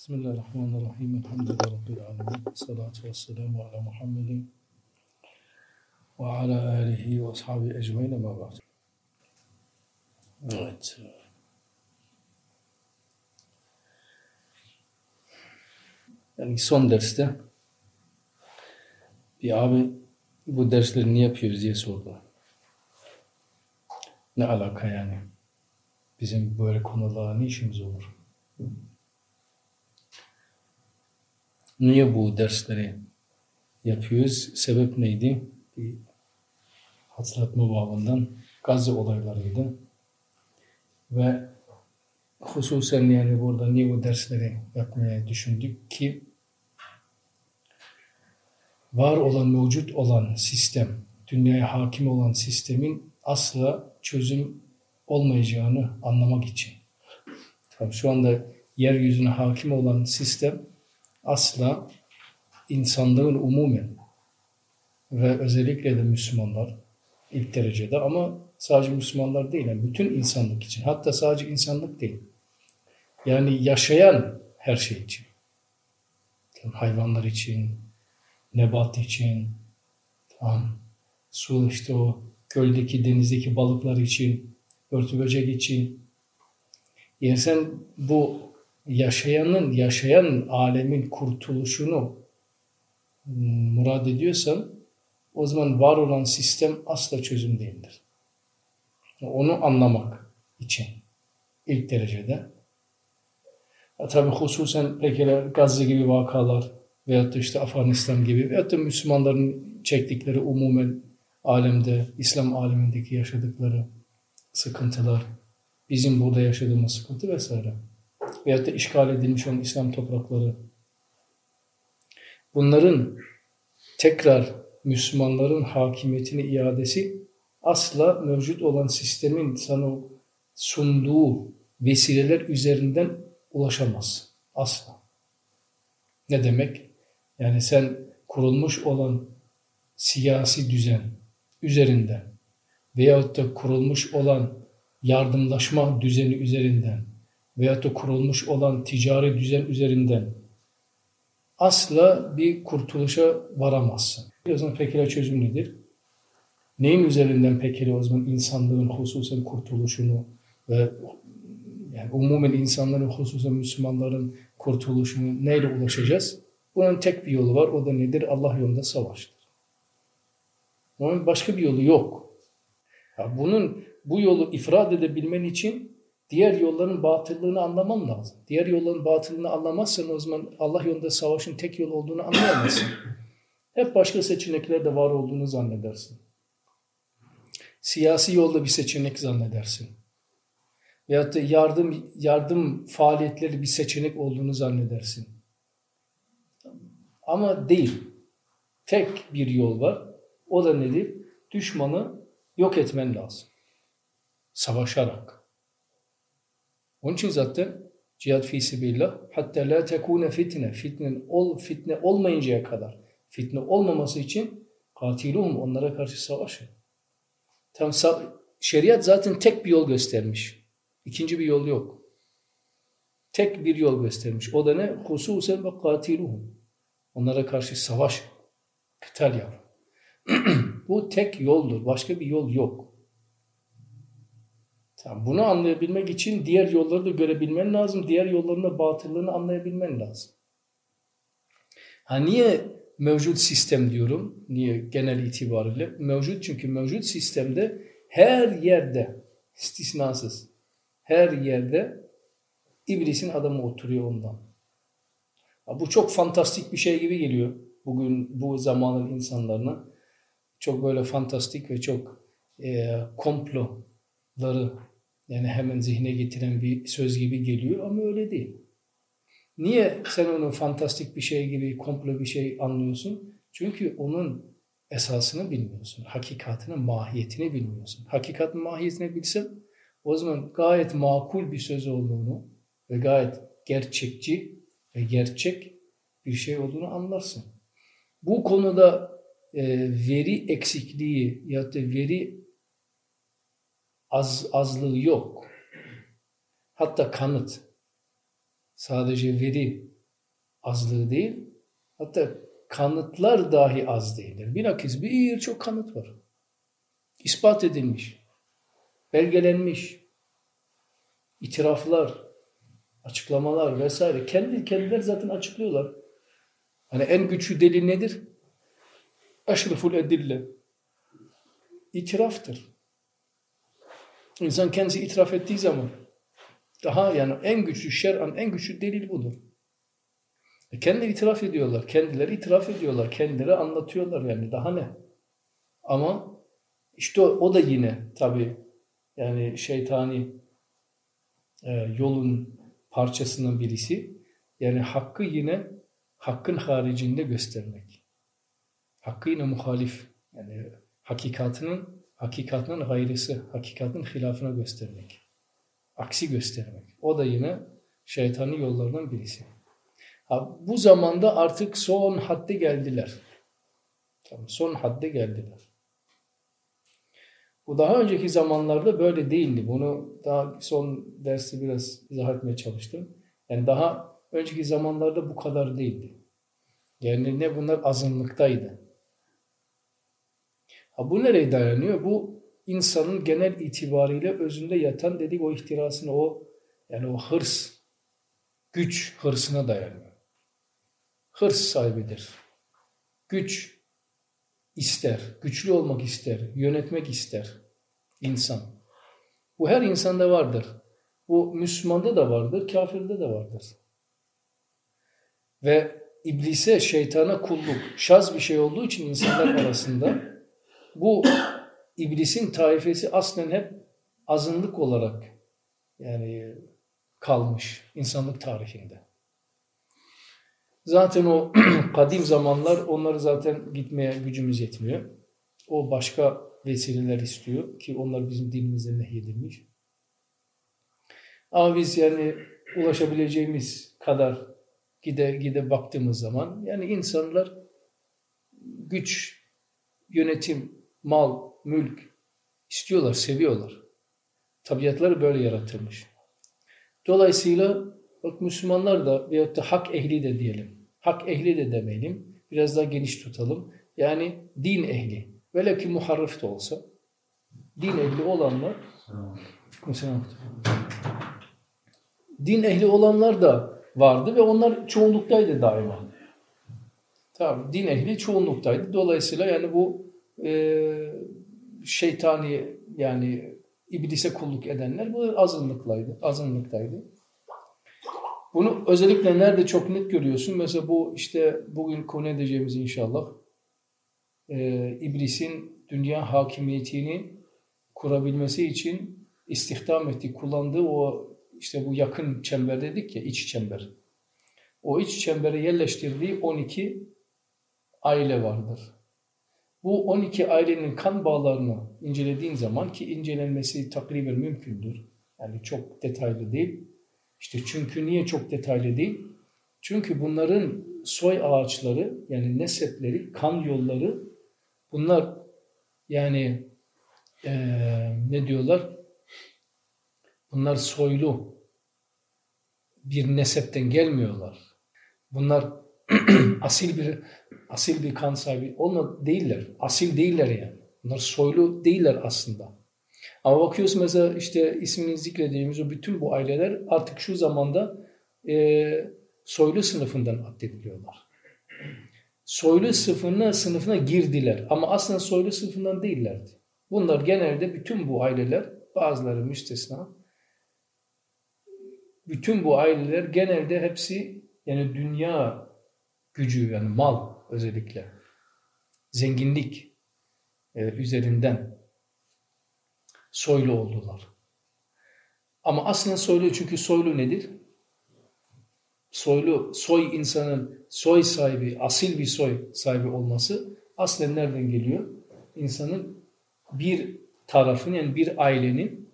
Bismillahirrahmanirrahim. Elhamdülillahi Rabbil alemin. Salatu ve selamu ala Muhammedin ve ala alihi ve ashabi ecmain ama ba'd. Evet. Yani son derste bir abi bu dersleri niye yapıyoruz diye sordu. Ne alaka yani? Bizim böyle konularla ne işimiz olur? Niye bu dersleri yapıyoruz? Sebep neydi? Bir hatırlatma babından Gazze olaylarıydı. Ve hususen yani burada niye bu dersleri yapmaya düşündük ki var olan, mevcut olan sistem, dünyaya hakim olan sistemin asla çözüm olmayacağını anlamak için. Tabii şu anda yeryüzüne hakim olan sistem asla insanlığın umumen ve özellikle de Müslümanlar ilk derecede ama sadece Müslümanlar değil, yani bütün insanlık için. Hatta sadece insanlık değil. Yani yaşayan her şey için. Yani hayvanlar için, nebat için, tamam, su işte o göldeki, denizdeki balıklar için, örtü böcek için. Yani sen bu yaşayanın, yaşayan alemin kurtuluşunu murad ediyorsan o zaman var olan sistem asla çözüm değildir. Onu anlamak için ilk derecede. Ya, tabii hususen pekala Gazze gibi vakalar veyahut da işte Afganistan gibi veyahut da Müslümanların çektikleri umumen alemde, İslam alemindeki yaşadıkları sıkıntılar, bizim burada yaşadığımız sıkıntı vesaire veyahut da işgal edilmiş olan İslam toprakları. Bunların tekrar Müslümanların hakimiyetini iadesi asla mevcut olan sistemin sana sunduğu vesileler üzerinden ulaşamaz. Asla. Ne demek? Yani sen kurulmuş olan siyasi düzen üzerinden veyahut da kurulmuş olan yardımlaşma düzeni üzerinden veyahut da kurulmuş olan ticari düzen üzerinden asla bir kurtuluşa varamazsın. O zaman pekala çözüm nedir? Neyin üzerinden pekala o zaman insanlığın hususen kurtuluşunu ve yani umumen insanların hususen Müslümanların kurtuluşunu neyle ulaşacağız? Bunun tek bir yolu var. O da nedir? Allah yolunda savaştır. Onun başka bir yolu yok. Ya bunun bu yolu ifrad edebilmen için diğer yolların batıllığını anlaman lazım. Diğer yolların batıllığını anlamazsan o zaman Allah yolunda savaşın tek yol olduğunu anlayamazsın. Hep başka seçenekler de var olduğunu zannedersin. Siyasi yolda bir seçenek zannedersin. Veyahut da yardım, yardım faaliyetleri bir seçenek olduğunu zannedersin. Ama değil. Tek bir yol var. O da nedir? Düşmanı yok etmen lazım. Savaşarak. Onun için zaten cihad fi sebillah hatta la tekune fitne fitne ol fitne olmayıncaya kadar fitne olmaması için katiluhum onlara karşı savaşın. Tam şeriat zaten tek bir yol göstermiş. İkinci bir yol yok. Tek bir yol göstermiş. O da ne? Hususen ve katiluhum. Onlara karşı savaş. Kıtal yap. Bu tek yoldur. Başka bir yol yok. Tamam, bunu anlayabilmek için diğer yolları da görebilmen lazım. Diğer yolların da batıllığını anlayabilmen lazım. Ha niye mevcut sistem diyorum? Niye genel itibariyle? Mevcut çünkü mevcut sistemde her yerde istisnasız her yerde iblisin adamı oturuyor ondan. Ha, bu çok fantastik bir şey gibi geliyor bugün bu zamanın insanlarına. Çok böyle fantastik ve çok e, komploları yani hemen zihne getiren bir söz gibi geliyor ama öyle değil. Niye sen onu fantastik bir şey gibi, komplo bir şey anlıyorsun? Çünkü onun esasını bilmiyorsun. Hakikatinin mahiyetini bilmiyorsun. Hakikatin mahiyetini bilsen o zaman gayet makul bir söz olduğunu ve gayet gerçekçi ve gerçek bir şey olduğunu anlarsın. Bu konuda e, veri eksikliği ya da veri az azlığı yok. Hatta kanıt. Sadece veri azlığı değil, hatta kanıtlar dahi az değildir. Bilakis birçok kanıt var. İspat edilmiş, belgelenmiş, itiraflar, açıklamalar vesaire. Kendi kendileri zaten açıklıyorlar. Hani en güçlü delil nedir? Eşreful edille. İtiraftır. İnsan kendisi itiraf ettiği zaman daha yani en güçlü şer'an en güçlü delil budur. E kendileri itiraf ediyorlar. Kendileri itiraf ediyorlar. Kendileri anlatıyorlar yani daha ne? Ama işte o, o da yine tabi yani şeytani e, yolun parçasının birisi. Yani hakkı yine hakkın haricinde göstermek. Hakkı yine muhalif. Yani hakikatının hakikatının gayrısı, hakikatın hilafına göstermek. Aksi göstermek. O da yine şeytani yollardan birisi. Ha, bu zamanda artık son hadde geldiler. Tamam, son hadde geldiler. Bu daha önceki zamanlarda böyle değildi. Bunu daha son dersi biraz izah etmeye çalıştım. Yani daha önceki zamanlarda bu kadar değildi. Yani ne bunlar azınlıktaydı. Ha bu nereye dayanıyor? Bu insanın genel itibariyle özünde yatan dedik o ihtirasını o yani o hırs, güç hırsına dayanıyor. Hırs sahibidir. Güç ister, güçlü olmak ister, yönetmek ister insan. Bu her insanda vardır. Bu Müslümanda da vardır, kafirde de vardır. Ve iblise, şeytana kulluk şaz bir şey olduğu için insanlar arasında bu iblisin taifesi aslen hep azınlık olarak yani kalmış insanlık tarihinde. Zaten o kadim zamanlar onları zaten gitmeye gücümüz yetmiyor. O başka vesileler istiyor ki onlar bizim dinimizde nehyedilmiş. Ama biz yani ulaşabileceğimiz kadar gide gide baktığımız zaman yani insanlar güç, yönetim, mal, mülk istiyorlar, seviyorlar. Tabiatları böyle yaratılmış. Dolayısıyla bak Müslümanlar da veyahut da hak ehli de diyelim. Hak ehli de demeyelim. Biraz daha geniş tutalım. Yani din ehli. Velev ki muharrif de olsa. Din ehli olanlar din ehli olanlar da vardı ve onlar çoğunluktaydı daima. Tamam, din ehli çoğunluktaydı. Dolayısıyla yani bu e, şeytani yani iblise kulluk edenler bu azınlıktaydı. azınlıktaydı. Bunu özellikle nerede çok net görüyorsun? Mesela bu işte bugün konu edeceğimiz inşallah e, iblisin dünya hakimiyetini kurabilmesi için istihdam ettiği, kullandığı o işte bu yakın çember dedik ya iç çember. O iç çembere yerleştirdiği 12 aile vardır. Bu 12 ailenin kan bağlarını incelediğin zaman ki incelenmesi takriben mümkündür. Yani çok detaylı değil. İşte çünkü niye çok detaylı değil? Çünkü bunların soy ağaçları yani nesepleri, kan yolları bunlar yani ee, ne diyorlar? Bunlar soylu bir nesepten gelmiyorlar. Bunlar asil bir asil bir kan sahibi olma değiller. Asil değiller yani. Bunlar soylu değiller aslında. Ama bakıyoruz mesela işte ismini zikrediğimiz o bütün bu aileler artık şu zamanda e, soylu sınıfından addediliyorlar. Soylu sınıfına, sınıfına girdiler ama aslında soylu sınıfından değillerdi. Bunlar genelde bütün bu aileler, bazıları müstesna, bütün bu aileler genelde hepsi yani dünya gücü yani mal özellikle zenginlik e, üzerinden soylu oldular. Ama aslında soylu çünkü soylu nedir? Soylu, soy insanın soy sahibi, asil bir soy sahibi olması aslen nereden geliyor? İnsanın bir tarafın yani bir ailenin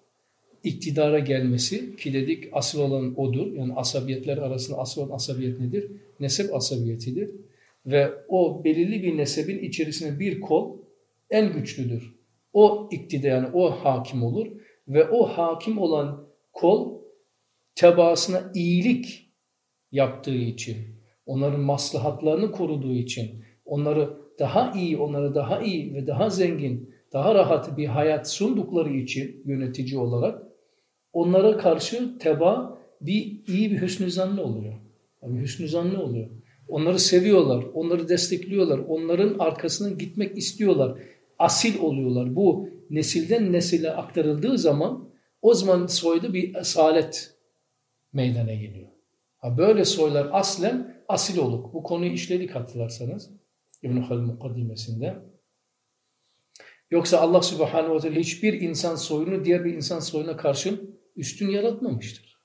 iktidara gelmesi ki dedik asıl olan odur. Yani asabiyetler arasında asıl olan asabiyet nedir? Nesep asabiyetidir. Ve o belirli bir nesebin içerisinde bir kol en güçlüdür. O iktidar yani o hakim olur ve o hakim olan kol tebaasına iyilik yaptığı için, onların maslahatlarını koruduğu için, onları daha iyi, onları daha iyi ve daha zengin, daha rahat bir hayat sundukları için yönetici olarak onlara karşı teba bir iyi bir hüsnü zanlı oluyor. Yani hüsnü zanlı oluyor. Onları seviyorlar, onları destekliyorlar, onların arkasından gitmek istiyorlar. Asil oluyorlar. Bu nesilden nesile aktarıldığı zaman o zaman soyda bir asalet meydana geliyor. Ha böyle soylar aslen asil oluk. Bu konuyu işledik hatırlarsanız İbn-i Halil. Yoksa Allah Subhanahu ve Teala hiçbir insan soyunu diğer bir insan soyuna karşın üstün yaratmamıştır.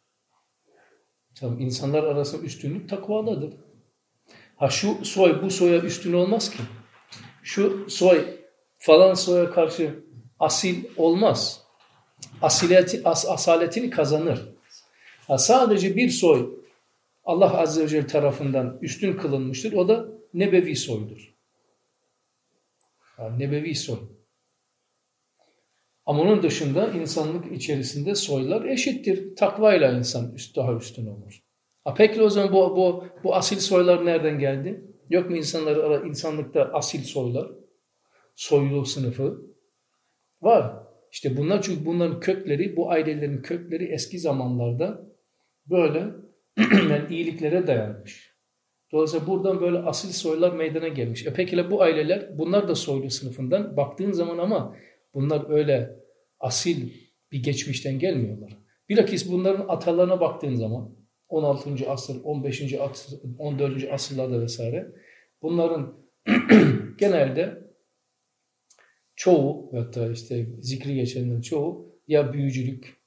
Tamam, insanlar arasında üstünlük takvadadır. Ha şu soy bu soya üstün olmaz ki. Şu soy falan soya karşı asil olmaz. Asileti, as, asaletini kazanır. Ha sadece bir soy Allah Azze ve Celle tarafından üstün kılınmıştır. O da nebevi soydur. Ha, nebevi soy. Ama onun dışında insanlık içerisinde soylar eşittir. Takvayla insan üst, daha üstün olur. Ha peki o zaman bu, bu, bu asil soylar nereden geldi? Yok mu insanlar insanlıkta asil soylar? Soylu sınıfı. Var. İşte bunlar çünkü bunların kökleri, bu ailelerin kökleri eski zamanlarda böyle yani iyiliklere dayanmış. Dolayısıyla buradan böyle asil soylar meydana gelmiş. E peki bu aileler bunlar da soylu sınıfından baktığın zaman ama bunlar öyle asil bir geçmişten gelmiyorlar. Bilakis bunların atalarına baktığın zaman 16. asır, 15. asır, 14. asırlarda vesaire bunların genelde çoğu hatta işte zikri geçenlerin çoğu ya büyücülük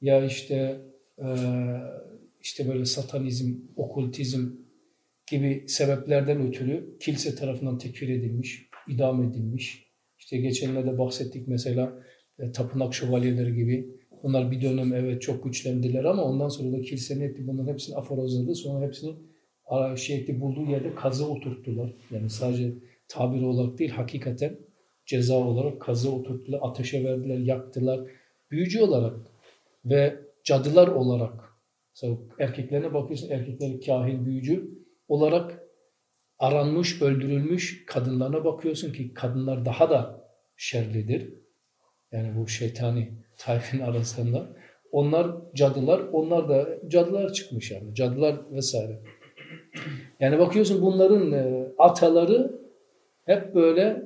ya işte e, işte böyle satanizm, okultizm gibi sebeplerden ötürü kilise tarafından tekfir edilmiş, idam edilmiş. İşte geçenlerde bahsettik mesela e, tapınak şövalyeleri gibi. Onlar bir dönem evet çok güçlendiler ama ondan sonra da kilisenin hep bunların hepsini aforozladı. Sonra hepsini şey etti, bulduğu yerde kazı oturttular. Yani sadece tabir olarak değil hakikaten ceza olarak kazı oturttular, ateşe verdiler, yaktılar. Büyücü olarak ve cadılar olarak mesela erkeklerine bakıyorsun erkekleri kahin, büyücü olarak aranmış, öldürülmüş kadınlarına bakıyorsun ki kadınlar daha da şerlidir. Yani bu şeytani tayfin arasında. Onlar cadılar, onlar da cadılar çıkmış yani. Cadılar vesaire. Yani bakıyorsun bunların e, ataları hep böyle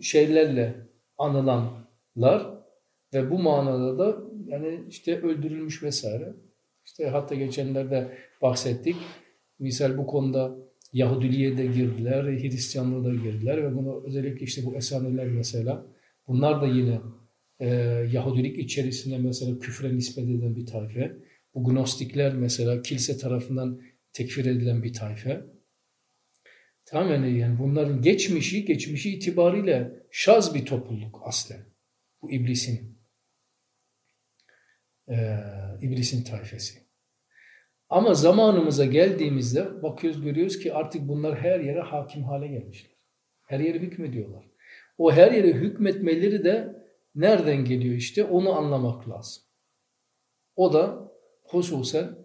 şeylerle anılanlar ve bu manada da yani işte öldürülmüş vesaire. İşte hatta geçenlerde bahsettik. Misal bu konuda Yahudiliğe de girdiler, Hristiyanlığa da girdiler ve bunu özellikle işte bu Esaniler mesela bunlar da yine e, Yahudilik içerisinde mesela küfre nispet edilen bir tayfe. Bu Gnostikler mesela kilise tarafından tekfir edilen bir tayfe. Tamamen yani bunların geçmişi, geçmişi itibariyle şaz bir topluluk aslen. Bu iblisin. Ee, iblisin tayfesi. Ama zamanımıza geldiğimizde bakıyoruz görüyoruz ki artık bunlar her yere hakim hale gelmişler. Her yere hükmediyorlar. O her yere hükmetmeleri de nereden geliyor işte onu anlamak lazım. O da hususen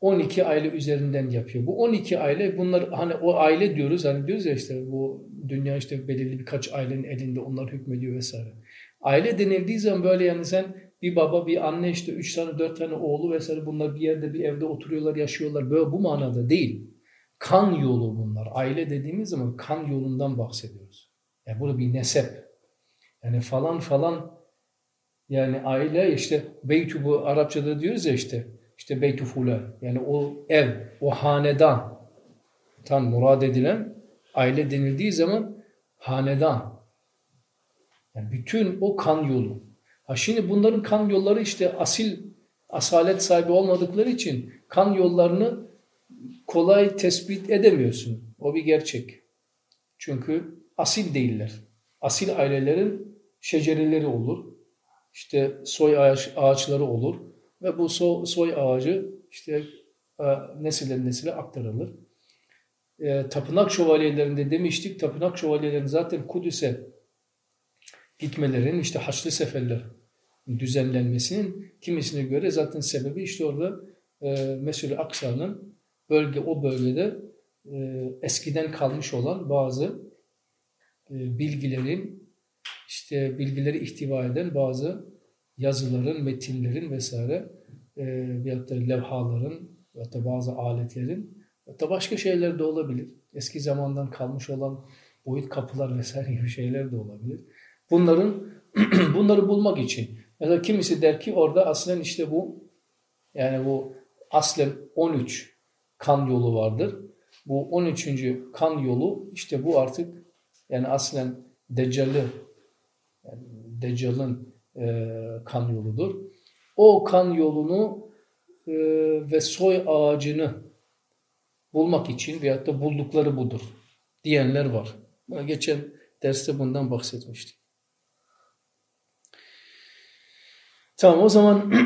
12 aile üzerinden yapıyor. Bu 12 aile bunlar hani o aile diyoruz hani diyoruz ya işte bu dünya işte belirli birkaç ailenin elinde onlar hükmediyor vesaire. Aile denildiği zaman böyle yani sen bir baba bir anne işte üç tane dört tane oğlu vesaire bunlar bir yerde bir evde oturuyorlar yaşıyorlar böyle bu manada değil. Kan yolu bunlar. Aile dediğimiz zaman kan yolundan bahsediyoruz. Yani burada bir nesep. Yani falan falan yani aile işte beytu bu Arapçada diyoruz ya işte işte beytu fulan yani o ev, o hanedan tam murad edilen aile denildiği zaman hanedan. Yani bütün o kan yolu. Ha şimdi bunların kan yolları işte asil asalet sahibi olmadıkları için kan yollarını kolay tespit edemiyorsun. O bir gerçek. Çünkü asil değiller. Asil ailelerin şecereleri olur. İşte soy ağaç, ağaçları olur ve bu so, soy ağacı işte e, nesilden nesile aktarılır. E, tapınak şövalyelerinde demiştik, tapınak şövalyelerinin zaten Kudüs'e gitmelerin işte Haçlı Seferler düzenlenmesinin kimisine göre zaten sebebi işte orada e, Mescid-i Aksa'nın bölge o bölgede e, eskiden kalmış olan bazı e, bilgilerin işte bilgileri ihtiva eden bazı yazıların, metinlerin vesaire e, veyahut da levhaların veyahut da bazı aletlerin veyahut da başka şeyler de olabilir. Eski zamandan kalmış olan boyut kapılar vesaire gibi şeyler de olabilir. Bunların bunları bulmak için mesela kimisi der ki orada aslen işte bu yani bu aslen 13 kan yolu vardır. Bu 13. kan yolu işte bu artık yani aslen Deccal'ı yani Deccal'ın e, kan yoludur. O kan yolunu e, ve soy ağacını bulmak için veyahut da buldukları budur diyenler var. Geçen derste bundan bahsetmiştik. Tamam o zaman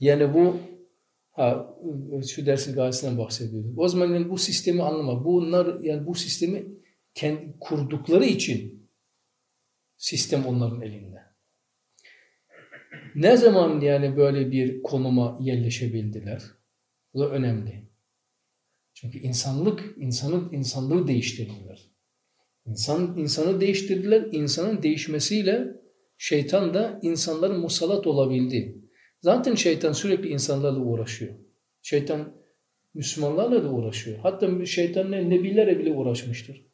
yani bu ha, şu dersin gayesinden bahsediyordum. O zaman yani bu sistemi anlamak. Bunlar yani bu sistemi kendi kurdukları için sistem onların elinde. Ne zaman yani böyle bir konuma yerleşebildiler? Bu da önemli. Çünkü insanlık, insanın insanlığı değiştirdiler. İnsan, insanı değiştirdiler. İnsanın değişmesiyle şeytan da insanların musallat olabildi. Zaten şeytan sürekli insanlarla uğraşıyor. Şeytan Müslümanlarla da uğraşıyor. Hatta şeytan ne, nebilere bile uğraşmıştır.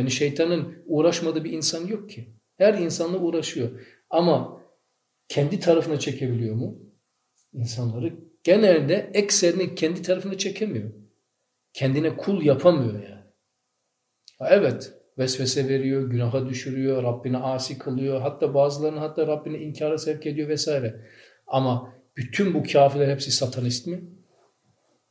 Yani şeytanın uğraşmadığı bir insan yok ki. Her insanla uğraşıyor. Ama kendi tarafına çekebiliyor mu? İnsanları genelde ekserini kendi tarafına çekemiyor. Kendine kul yapamıyor yani. Ha evet vesvese veriyor, günaha düşürüyor, Rabbine asi kılıyor. Hatta bazılarını hatta Rabbine inkara sevk ediyor vesaire. Ama bütün bu kafirler hepsi satanist mi?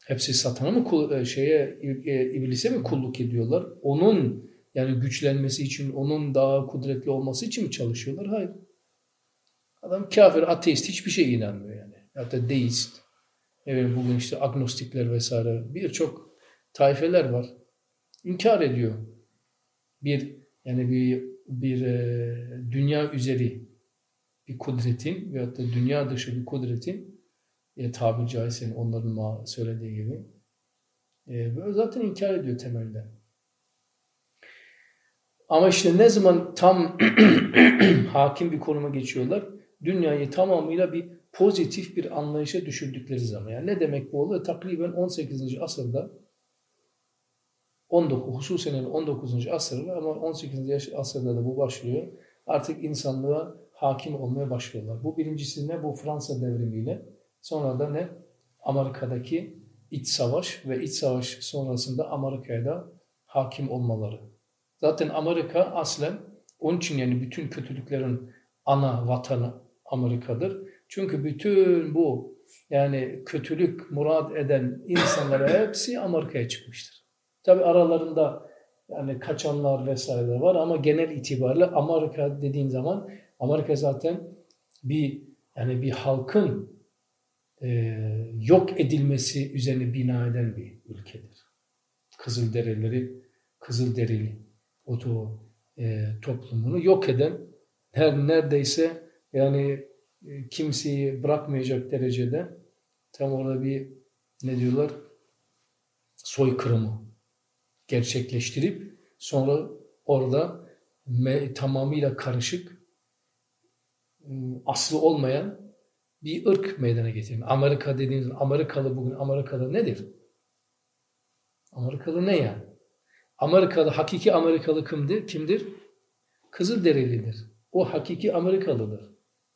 Hepsi satana mı e, şeye e, iblise mi kulluk ediyorlar? Onun yani güçlenmesi için, onun daha kudretli olması için mi çalışıyorlar? Hayır. Adam kafir, ateist, hiçbir şey inanmıyor yani. Hatta deist. Evet, bugün işte agnostikler vesaire birçok taifeler var. İnkar ediyor. Bir yani bir bir e, dünya üzeri bir kudretin veyahut da dünya dışı bir kudretin e, tabiri caizse onların söylediği gibi e, böyle zaten inkar ediyor temelde. Ama işte ne zaman tam hakim bir konuma geçiyorlar, dünyayı tamamıyla bir pozitif bir anlayışa düşürdükleri zaman. Yani ne demek bu oluyor? Takriben 18. asırda 19, hususen 19. asırda ama 18. asırda da bu başlıyor. Artık insanlığa hakim olmaya başlıyorlar. Bu birincisi ne? Bu Fransa devrimiyle. Sonra da ne? Amerika'daki iç savaş ve iç savaş sonrasında Amerika'ya da hakim olmaları. Zaten Amerika aslen onun için yani bütün kötülüklerin ana vatanı Amerika'dır. Çünkü bütün bu yani kötülük murad eden insanlara hepsi Amerika'ya çıkmıştır. Tabi aralarında yani kaçanlar vesaire var ama genel itibariyle Amerika dediğin zaman Amerika zaten bir yani bir halkın e, yok edilmesi üzerine bina eden bir ülkedir. Kızılderilileri, Kızılderili o e, toplumunu yok eden her neredeyse yani e, kimseyi bırakmayacak derecede tam orada bir ne diyorlar soykırımı gerçekleştirip sonra orada me, tamamıyla karışık ıı, aslı olmayan bir ırk meydana getirmiş. Amerika dediğiniz Amerikalı bugün Amerikalı nedir? Amerikalı ne yani? Amerikalı, hakiki Amerikalı kimdir? kimdir? Kızılderilidir. O hakiki Amerikalıdır.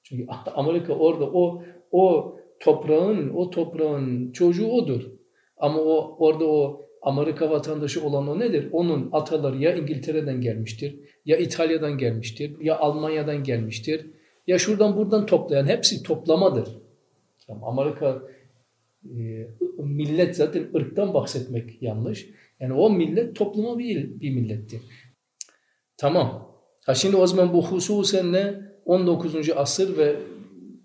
Çünkü Amerika orada o o toprağın o toprağın çocuğu odur. Ama o orada o Amerika vatandaşı olan o nedir? Onun ataları ya İngiltere'den gelmiştir, ya İtalya'dan gelmiştir, ya Almanya'dan gelmiştir, ya şuradan buradan toplayan hepsi toplamadır. Amerika e, millet zaten ırktan bahsetmek yanlış. Yani o millet topluma bir, bir millettir. Tamam. Ha şimdi o zaman bu hususen ne? 19. asır ve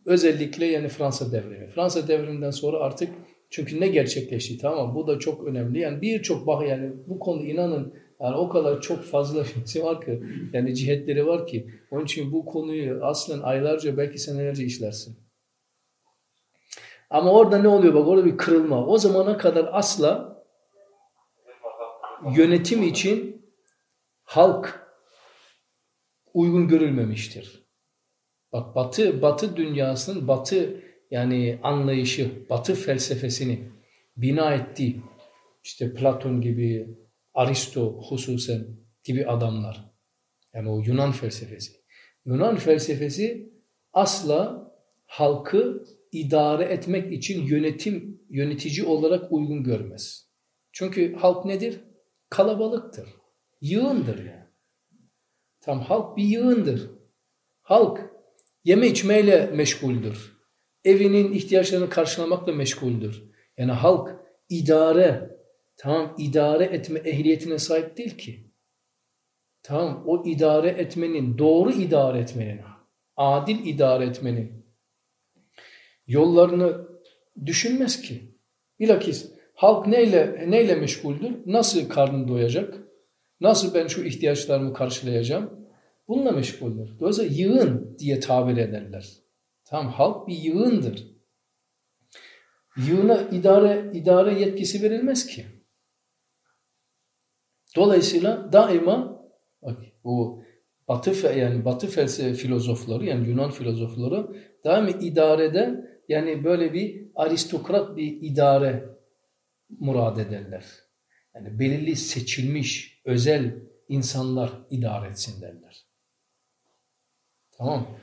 özellikle yani Fransa devrimi. Fransa devriminden sonra artık çünkü ne gerçekleşti tamam Bu da çok önemli. Yani birçok bak yani bu konuda inanın Yani o kadar çok fazla şey var ki, yani cihetleri var ki. Onun için bu konuyu aslen aylarca belki senelerce işlersin. Ama orada ne oluyor? Bak orada bir kırılma. O zamana kadar asla yönetim için halk uygun görülmemiştir. Bak Batı Batı dünyasının Batı yani anlayışı, Batı felsefesini bina ettiği işte Platon gibi, Aristo hususen gibi adamlar. Yani o Yunan felsefesi. Yunan felsefesi asla halkı idare etmek için yönetim yönetici olarak uygun görmez. Çünkü halk nedir? Kalabalıktır. Yığındır yani. Tam halk bir yığındır. Halk yeme içmeyle meşguldür. Evinin ihtiyaçlarını karşılamakla meşguldür. Yani halk idare, tamam idare etme ehliyetine sahip değil ki. Tamam o idare etmenin, doğru idare etmenin, adil idare etmenin yollarını düşünmez ki. Bilakis halk neyle neyle meşguldür? Nasıl karnın doyacak? Nasıl ben şu ihtiyaçlarımı karşılayacağım? Bununla meşguldür. Dolayısıyla yığın diye tabir ederler. Tamam halk bir yığındır. Yığına idare, idare yetkisi verilmez ki. Dolayısıyla daima bak, bu Batı yani Batı felsefe filozofları yani Yunan filozofları daima idarede yani böyle bir aristokrat bir idare murad ederler. Yani belirli seçilmiş özel insanlar idare etsin derler. Tamam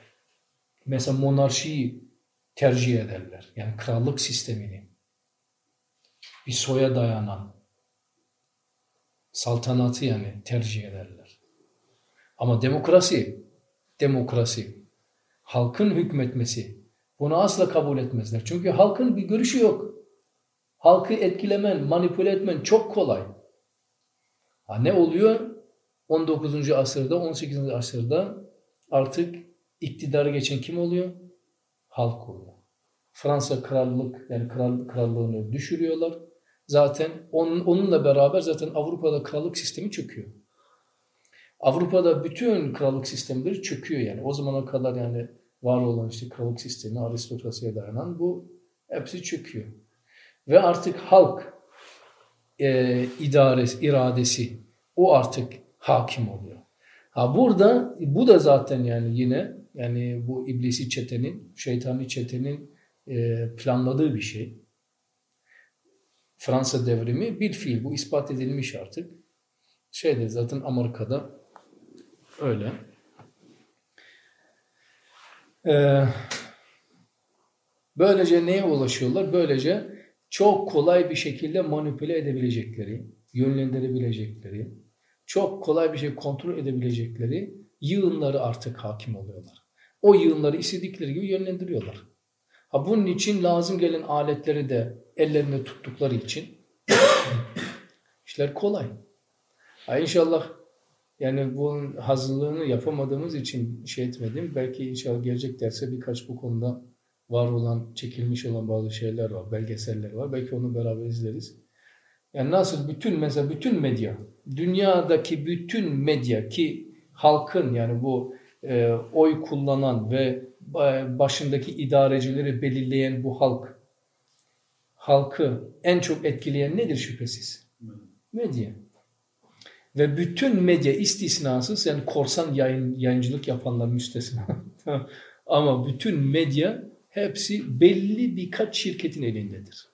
Mesela monarşiyi tercih ederler. Yani krallık sistemini. Bir soya dayanan saltanatı yani tercih ederler. Ama demokrasi, demokrasi, halkın hükmetmesi bunu asla kabul etmezler. Çünkü halkın bir görüşü yok. Halkı etkilemen, manipüle etmen çok kolay. Ha, ne oluyor? 19. asırda, 18. asırda artık iktidarı geçen kim oluyor? Halk oluyor. Fransa krallık yani kral, krallığını düşürüyorlar. Zaten onun, onunla beraber zaten Avrupa'da krallık sistemi çöküyor. Avrupa'da bütün krallık sistemleri çöküyor yani. O zamana kadar yani var olan işte krallık sistemi, aristokrasiye dayanan bu hepsi çöküyor. Ve artık halk e, idaresi, iradesi o artık hakim oluyor. Ha burada bu da zaten yani yine yani bu iblisi çetenin, şeytani çetenin e, planladığı bir şey. Fransa devrimi bir fiil. Bu ispat edilmiş artık. Şeyde zaten Amerika'da öyle. Ee, böylece neye ulaşıyorlar? Böylece çok kolay bir şekilde manipüle edebilecekleri, yönlendirebilecekleri, çok kolay bir şey kontrol edebilecekleri yığınları artık hakim oluyorlar. O yığınları istedikleri gibi yönlendiriyorlar. Ha bunun için lazım gelen aletleri de ellerinde tuttukları için işler kolay. Ha inşallah yani bunun hazırlığını yapamadığımız için şey etmedim. Belki inşallah gelecek derse birkaç bu konuda var olan, çekilmiş olan bazı şeyler var, belgeseller var. Belki onu beraber izleriz. Yani nasıl bütün mesela bütün medya, dünyadaki bütün medya ki halkın yani bu e, oy kullanan ve başındaki idarecileri belirleyen bu halk, halkı en çok etkileyen nedir şüphesiz? Medya. Ve bütün medya istisnasız yani korsan yayın, yayıncılık yapanlar müstesna. Ama bütün medya hepsi belli birkaç şirketin elindedir.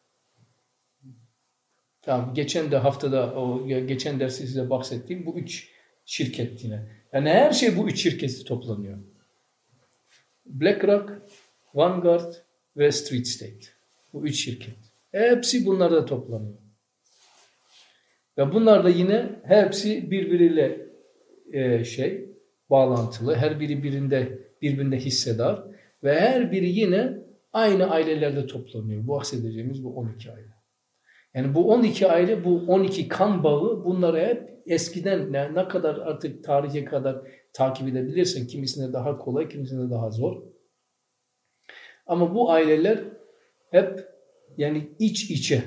Tamam, geçen de haftada o geçen dersi size bahsettiğim bu üç şirket yine. Yani her şey bu üç şirketi toplanıyor. BlackRock, Vanguard ve Street State. Bu üç şirket. Hepsi bunlarda toplanıyor. Ve bunlar da yine hepsi birbiriyle e, şey bağlantılı. Her biri birinde birbirinde hissedar ve her biri yine aynı ailelerde toplanıyor. Bu bahsedeceğimiz bu 12 aile. Yani bu 12 aile, bu 12 kan bağı bunları hep eskiden ne, ne kadar artık tarihe kadar takip edebilirsin. Kimisine daha kolay, kimisine daha zor. Ama bu aileler hep yani iç içe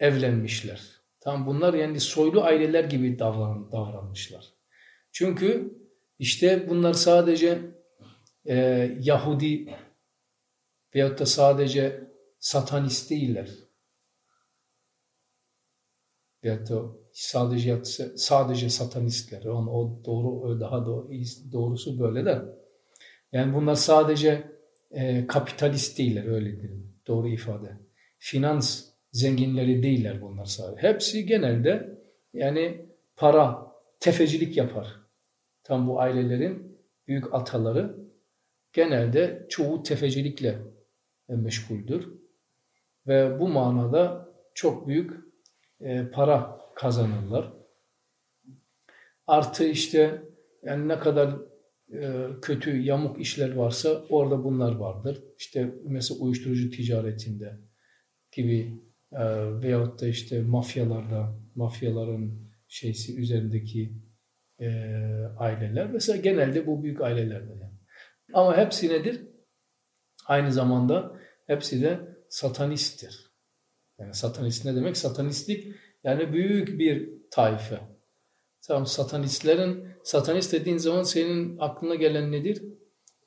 evlenmişler. Tamam bunlar yani soylu aileler gibi davran, davranmışlar. Çünkü işte bunlar sadece e, Yahudi veyahut da sadece satanist değiller. Veyahut da sadece sadece satanistler. O, o doğru daha doğru, doğrusu böyle de. Yani bunlar sadece e, kapitalist değiller öyle diyeyim. Doğru ifade. Finans zenginleri değiller bunlar sadece. Hepsi genelde yani para, tefecilik yapar. Tam bu ailelerin büyük ataları genelde çoğu tefecilikle meşguldür. Ve bu manada çok büyük e, para kazanırlar. Artı işte yani ne kadar e, kötü yamuk işler varsa orada bunlar vardır. İşte mesela uyuşturucu ticaretinde gibi e, veyahut da işte mafyalarda, mafyaların şeysi üzerindeki e, aileler. Mesela genelde bu büyük ailelerde. Yani. Ama hepsi nedir? Aynı zamanda hepsi de satanisttir. Yani satanist ne demek? Satanistlik yani büyük bir taife. Tamam satanistlerin, satanist dediğin zaman senin aklına gelen nedir?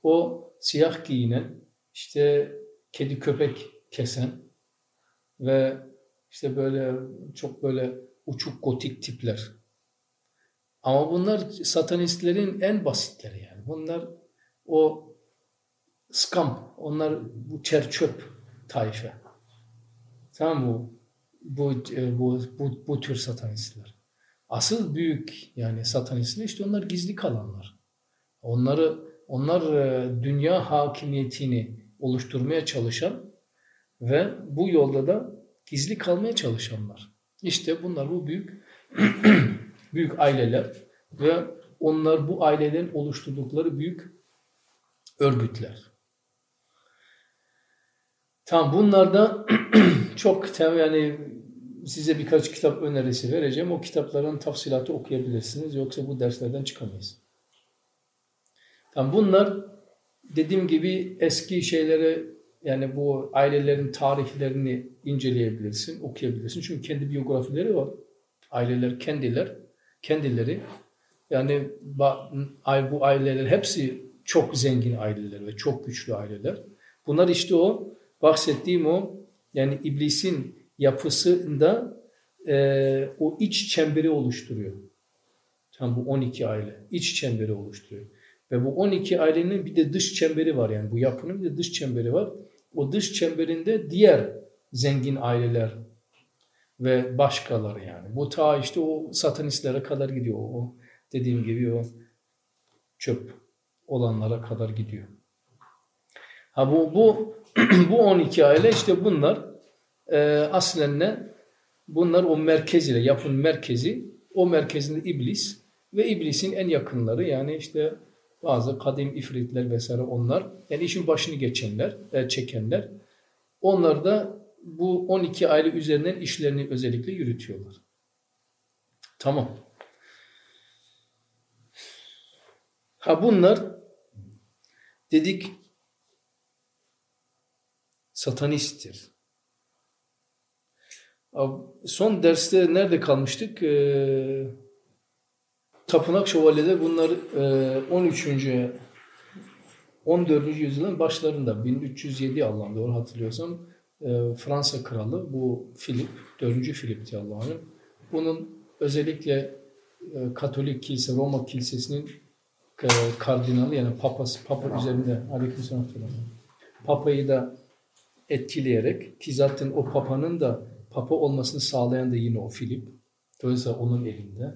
O siyah giyinen, işte kedi köpek kesen ve işte böyle çok böyle uçuk gotik tipler. Ama bunlar satanistlerin en basitleri yani. Bunlar o skam, onlar bu çerçöp taife. Tamam mı? Bu, e, bu, bu, bu tür satanistler. Asıl büyük yani satanistler işte onlar gizli kalanlar. Onları onlar e, dünya hakimiyetini oluşturmaya çalışan ve bu yolda da gizli kalmaya çalışanlar. İşte bunlar bu büyük büyük aileler ve onlar bu ailelerin oluşturdukları büyük örgütler. Tamam bunlarda çok yani size birkaç kitap önerisi vereceğim. O kitapların tafsilatı okuyabilirsiniz. Yoksa bu derslerden çıkamayız. Tamam bunlar dediğim gibi eski şeylere yani bu ailelerin tarihlerini inceleyebilirsin, okuyabilirsin. Çünkü kendi biyografileri var. Aileler kendiler, kendileri yani bu aileler hepsi çok zengin aileler ve çok güçlü aileler. Bunlar işte o bahsettiğim o yani iblisin yapısında e, o iç çemberi oluşturuyor. Tam bu 12 aile iç çemberi oluşturuyor. Ve bu 12 ailenin bir de dış çemberi var yani bu yapının bir de dış çemberi var. O dış çemberinde diğer zengin aileler ve başkaları yani. Bu ta işte o satanistlere kadar gidiyor. O dediğim gibi o çöp olanlara kadar gidiyor. Ha bu bu bu 12 aile işte bunlar e, aslen ne? Bunlar o merkez ile yapın merkezi o merkezinde iblis ve iblisin en yakınları yani işte bazı kadim ifritler vesaire onlar yani işin başını geçenler, e, çekenler onlar da bu 12 aile üzerinden işlerini özellikle yürütüyorlar. Tamam. Ha bunlar dedik satanisttir. Son derste nerede kalmıştık? Ee, Tapınak şövalyeleri bunlar 13. 14. yüzyılın başlarında 1307 Allah'ım doğru hatırlıyorsam e, Fransa kralı bu Filip, 4. Filip diye Allah'ım. Bunun özellikle e, Katolik kilise, Roma kilisesinin e, kardinali yani papası, papa üzerinde aleykümselam papayı da etkileyerek ki zaten o papanın da papa olmasını sağlayan da yine o Filip. Dolayısıyla onun elinde.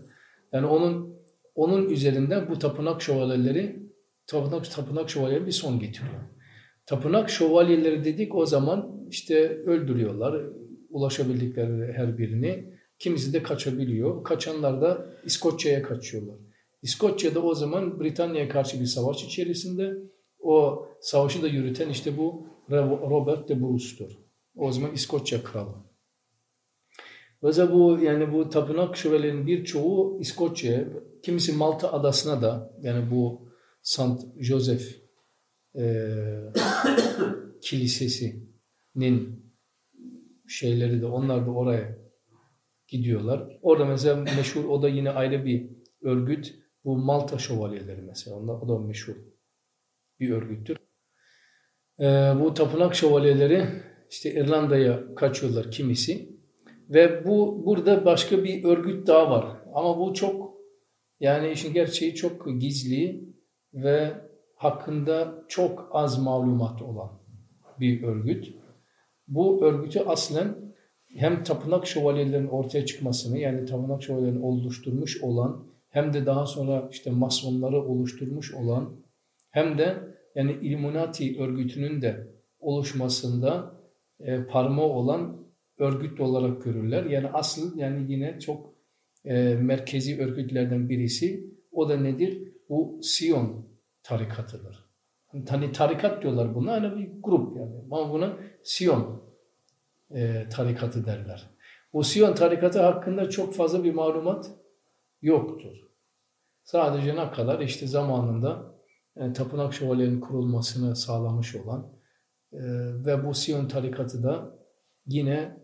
Yani onun onun üzerinden bu tapınak şövalyeleri tapınak, tapınak şövalyeleri bir son getiriyor. Tapınak şövalyeleri dedik o zaman işte öldürüyorlar ulaşabildikleri her birini. Kimisi de kaçabiliyor. Kaçanlar da İskoçya'ya kaçıyorlar. İskoçya'da o zaman Britanya'ya karşı bir savaş içerisinde o savaşı da yürüten işte bu Robert de Bruce'tur. O zaman İskoçya kralı. Ve bu yani bu tapınak şövalyenin birçoğu İskoçya, kimisi Malta adasına da yani bu St. Joseph e, kilisesinin şeyleri de onlar da oraya gidiyorlar. Orada mesela meşhur o da yine ayrı bir örgüt. Bu Malta Şövalyeleri mesela. Onlar, o da meşhur bir örgüttür. Ee, bu tapınak şövalyeleri işte İrlanda'ya kaçıyorlar kimisi. Ve bu burada başka bir örgüt daha var. Ama bu çok yani işin gerçeği çok gizli ve hakkında çok az malumat olan bir örgüt. Bu örgütü aslen hem tapınak şövalyelerinin ortaya çıkmasını yani tapınak şövalyelerini oluşturmuş olan hem de daha sonra işte masonları oluşturmuş olan hem de yani Illuminati örgütünün de oluşmasında e, parmağı olan örgüt olarak görürler. Yani asıl yani yine çok e, merkezi örgütlerden birisi o da nedir? Bu Sion tarikatıdır. Hani tarikat diyorlar buna hani bir grup yani ama buna Sion e, tarikatı derler. Bu Sion tarikatı hakkında çok fazla bir malumat yoktur. Sadece ne kadar işte zamanında yani tapınak şövalyenin kurulmasını sağlamış olan e, ve bu Sion tarikatı da yine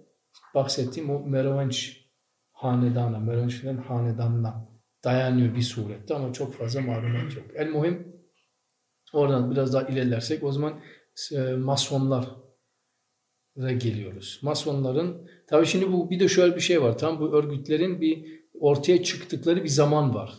bahsettiğim o Merovinç hanedana, Merovinçlerin hanedanına dayanıyor bir surette ama çok fazla malumat yok. El muhim oradan biraz daha ilerlersek o zaman e, masonlar geliyoruz. Masonların tabii şimdi bu bir de şöyle bir şey var. Tam bu örgütlerin bir ortaya çıktıkları bir zaman var.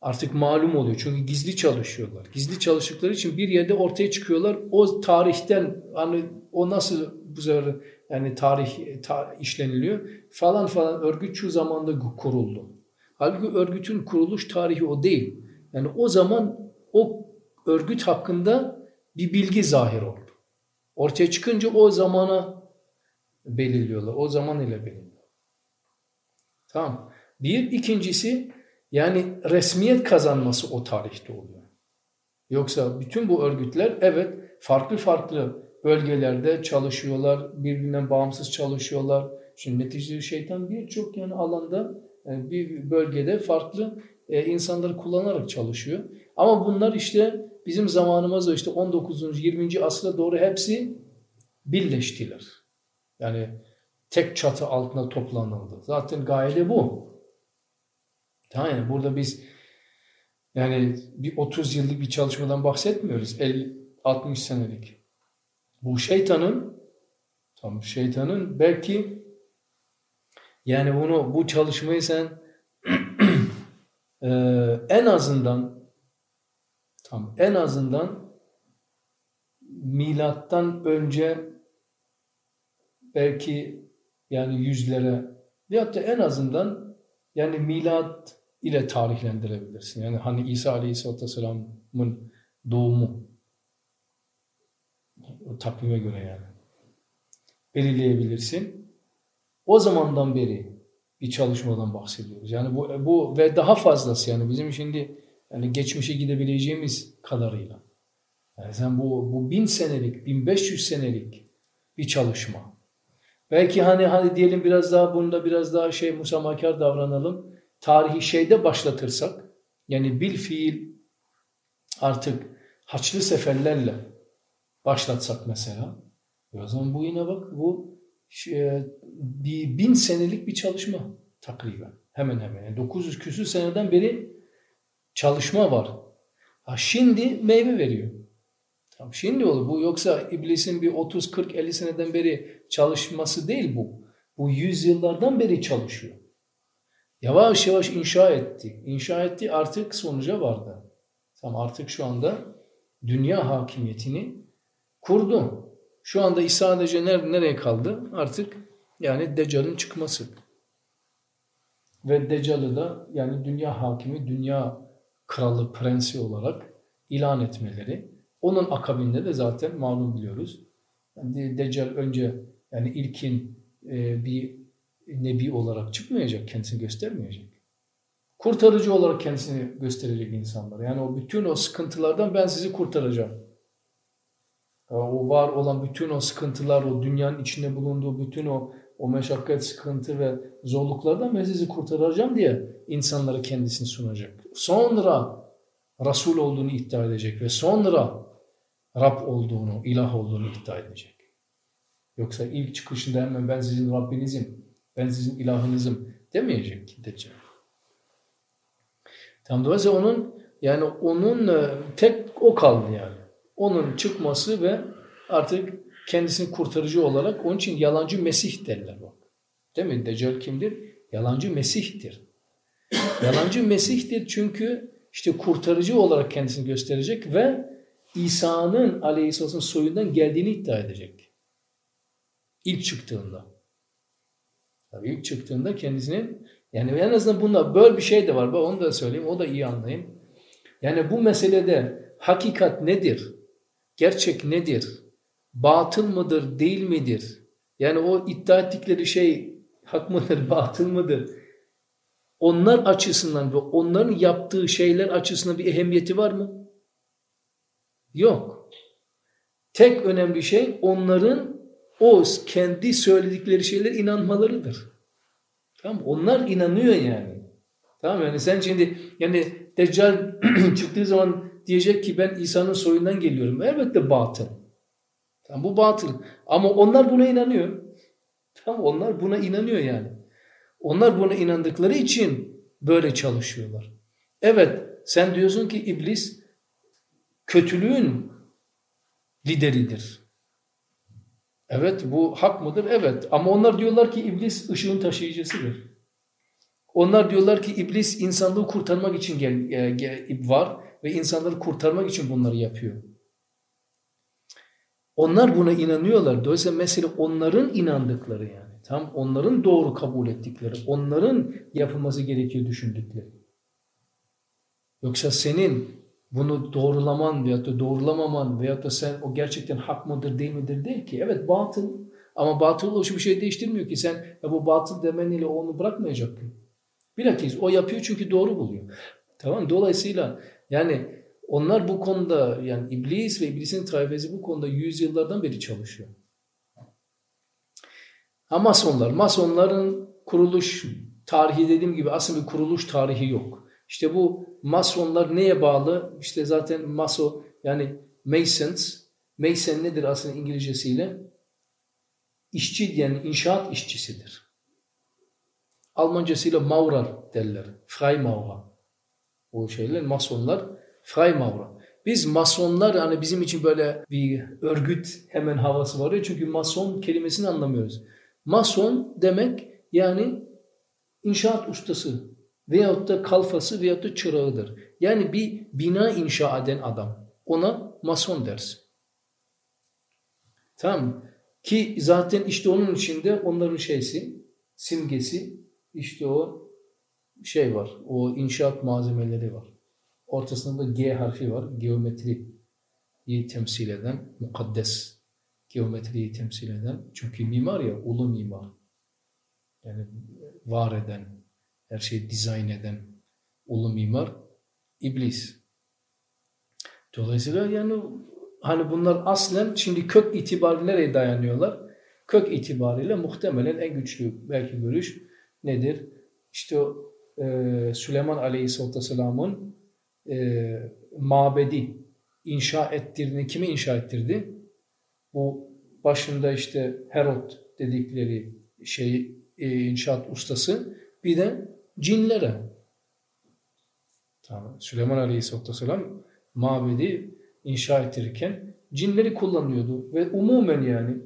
Artık malum oluyor. Çünkü gizli çalışıyorlar. Gizli çalıştıkları için bir yerde ortaya çıkıyorlar. O tarihten hani o nasıl bu sefer yani tarih ta, işleniliyor falan falan örgüt şu zamanda kuruldu. Halbuki örgütün kuruluş tarihi o değil. Yani o zaman o örgüt hakkında bir bilgi zahir oldu. Ortaya çıkınca o zamana belirliyorlar. O zaman ile belirliyor. Tamam. Bir. ikincisi yani resmiyet kazanması o tarihte oluyor. Yoksa bütün bu örgütler evet farklı farklı bölgelerde çalışıyorlar, birbirinden bağımsız çalışıyorlar. Şimdi neticede şeytan birçok yani alanda e, bir bölgede farklı e, insanları kullanarak çalışıyor. Ama bunlar işte bizim zamanımızda işte 19. 20. asra doğru hepsi birleştiler. Yani tek çatı altında toplanıldı. Zaten gaye de bu. Yani burada biz yani bir 30 yıllık bir çalışmadan bahsetmiyoruz. 50 60 senelik. Bu şeytanın tam şeytanın belki yani bunu bu çalışmayı sen e, en azından tam en azından milattan önce belki yani yüzlere veyahut da en azından yani milat ile tarihlendirebilirsin. Yani hani İsa Aleyhisselatü Vesselam'ın doğumu o takvime göre yani belirleyebilirsin. O zamandan beri bir çalışmadan bahsediyoruz. Yani bu, bu ve daha fazlası yani bizim şimdi yani geçmişe gidebileceğimiz kadarıyla. Yani sen bu, bu bin senelik, 1500 senelik bir çalışma. Belki hani hani diyelim biraz daha bunda biraz daha şey musamakar davranalım. Tarihi şeyde başlatırsak yani bil fiil artık haçlı seferlerle başlatsak mesela o zaman bu yine bak bu şey, bir bin senelik bir çalışma takriben. Hemen hemen. Yani 900 küsür seneden beri çalışma var. Ha şimdi meyve veriyor. Tamam, şimdi olur. Bu yoksa iblisin bir 30, 40, 50 seneden beri çalışması değil bu. Bu yüzyıllardan beri çalışıyor. Yavaş yavaş inşa etti. İnşa etti artık sonuca vardı. Tamam artık şu anda dünya hakimiyetini kurdu. Şu anda sadece nereye kaldı? Artık yani Deccal'ın çıkması. Ve Deccal'ı da yani dünya hakimi, dünya kralı, prensi olarak ilan etmeleri. Onun akabinde de zaten malum biliyoruz. Deccal önce yani ilkin e, bir nebi olarak çıkmayacak, kendisini göstermeyecek. Kurtarıcı olarak kendisini gösterecek insanlar. Yani o bütün o sıkıntılardan ben sizi kurtaracağım o var olan bütün o sıkıntılar, o dünyanın içinde bulunduğu bütün o o meşakkat, sıkıntı ve zorluklardan ben sizi kurtaracağım diye insanlara kendisini sunacak. Sonra Resul olduğunu iddia edecek ve sonra Rab olduğunu, ilah olduğunu iddia edecek. Yoksa ilk çıkışında hemen ben sizin Rabbinizim, Ben sizin ilahınızım demeyecek Deccal. Tam dolayısıyla onun yani onun e, tek o kaldı yani. Onun çıkması ve artık kendisini kurtarıcı olarak onun için yalancı Mesih derler bak. Değil mi? Deccal kimdir? Yalancı Mesih'tir. Yalancı Mesih'tir çünkü işte kurtarıcı olarak kendisini gösterecek ve İsa'nın aleyhisselatın soyundan geldiğini iddia edecek. İlk çıktığında. Tabii ilk çıktığında kendisinin yani en azından bunda böyle bir şey de var. Ben onu da söyleyeyim. O da iyi anlayayım. Yani bu meselede hakikat nedir? Gerçek nedir? Batıl mıdır, değil midir? Yani o iddia ettikleri şey hak mıdır, batıl mıdır? Onlar açısından ve onların yaptığı şeyler açısından bir ehemmiyeti var mı? Yok. Tek önemli şey onların o kendi söyledikleri şeyler inanmalarıdır. Tamam Onlar inanıyor yani. Tamam yani sen şimdi yani Deccal çıktığı zaman diyecek ki ben İsa'nın soyundan geliyorum. Elbette batıl. Tamam bu batıl. Ama onlar buna inanıyor. Tamam onlar buna inanıyor yani. Onlar buna inandıkları için böyle çalışıyorlar. Evet sen diyorsun ki iblis kötülüğün lideridir. Evet bu hak mıdır? Evet. Ama onlar diyorlar ki iblis ışığın taşıyıcısıdır. Onlar diyorlar ki iblis insanlığı kurtarmak için gel, e, gel, var ve insanları kurtarmak için bunları yapıyor. Onlar buna inanıyorlar. Dolayısıyla mesele onların inandıkları yani. Tam onların doğru kabul ettikleri, onların yapılması gerekiyor düşündükleri. Yoksa senin bunu doğrulaman veyahut da doğrulamaman veyahut da sen o gerçekten hak mıdır değil midir değil ki. Evet batıl ama batıl oluşu bir şey değiştirmiyor ki sen ya bu batıl demeniyle onu bırakmayacak ki. Bilakis o yapıyor çünkü doğru buluyor. Tamam Dolayısıyla yani onlar bu konuda yani iblis ve iblisin taifesi bu konuda yüzyıllardan beri çalışıyor. Ha masonlar. Masonların kuruluş tarihi dediğim gibi aslında bir kuruluş tarihi yok. İşte bu masonlar neye bağlı? İşte zaten maso yani masons. Mason nedir aslında İngilizcesiyle? İşçi yani inşaat işçisidir. Almancasıyla Maurer derler. Freimaurer. O şeyler masonlar Freimaurer. Biz masonlar hani bizim için böyle bir örgüt hemen havası var ya çünkü mason kelimesini anlamıyoruz. Mason demek yani inşaat ustası veyahut da kalfası veyahut da çırağıdır. Yani bir bina inşa eden adam. Ona mason dersin. Tamam Ki zaten işte onun içinde onların şeysi, simgesi işte o şey var. O inşaat malzemeleri var. Ortasında da G harfi var. Geometriyi temsil eden, mukaddes geometriyi temsil eden. Çünkü mimar ya, ulu mimar. Yani var eden, her şeyi dizayn eden ulu mimar iblis. Dolayısıyla yani hani bunlar aslen şimdi kök itibariyle nereye dayanıyorlar? Kök itibariyle muhtemelen en güçlü belki görüş nedir? İşte e, Süleyman Aleyhisselatü Vesselam'ın e, mabedi inşa ettirdiğini kime inşa ettirdi? Bu başında işte Herod dedikleri şey e, inşaat ustası bir de cinlere. Tamam. Süleyman Aleyhisselatü Vesselam mabedi inşa ettirirken cinleri kullanıyordu ve umumen yani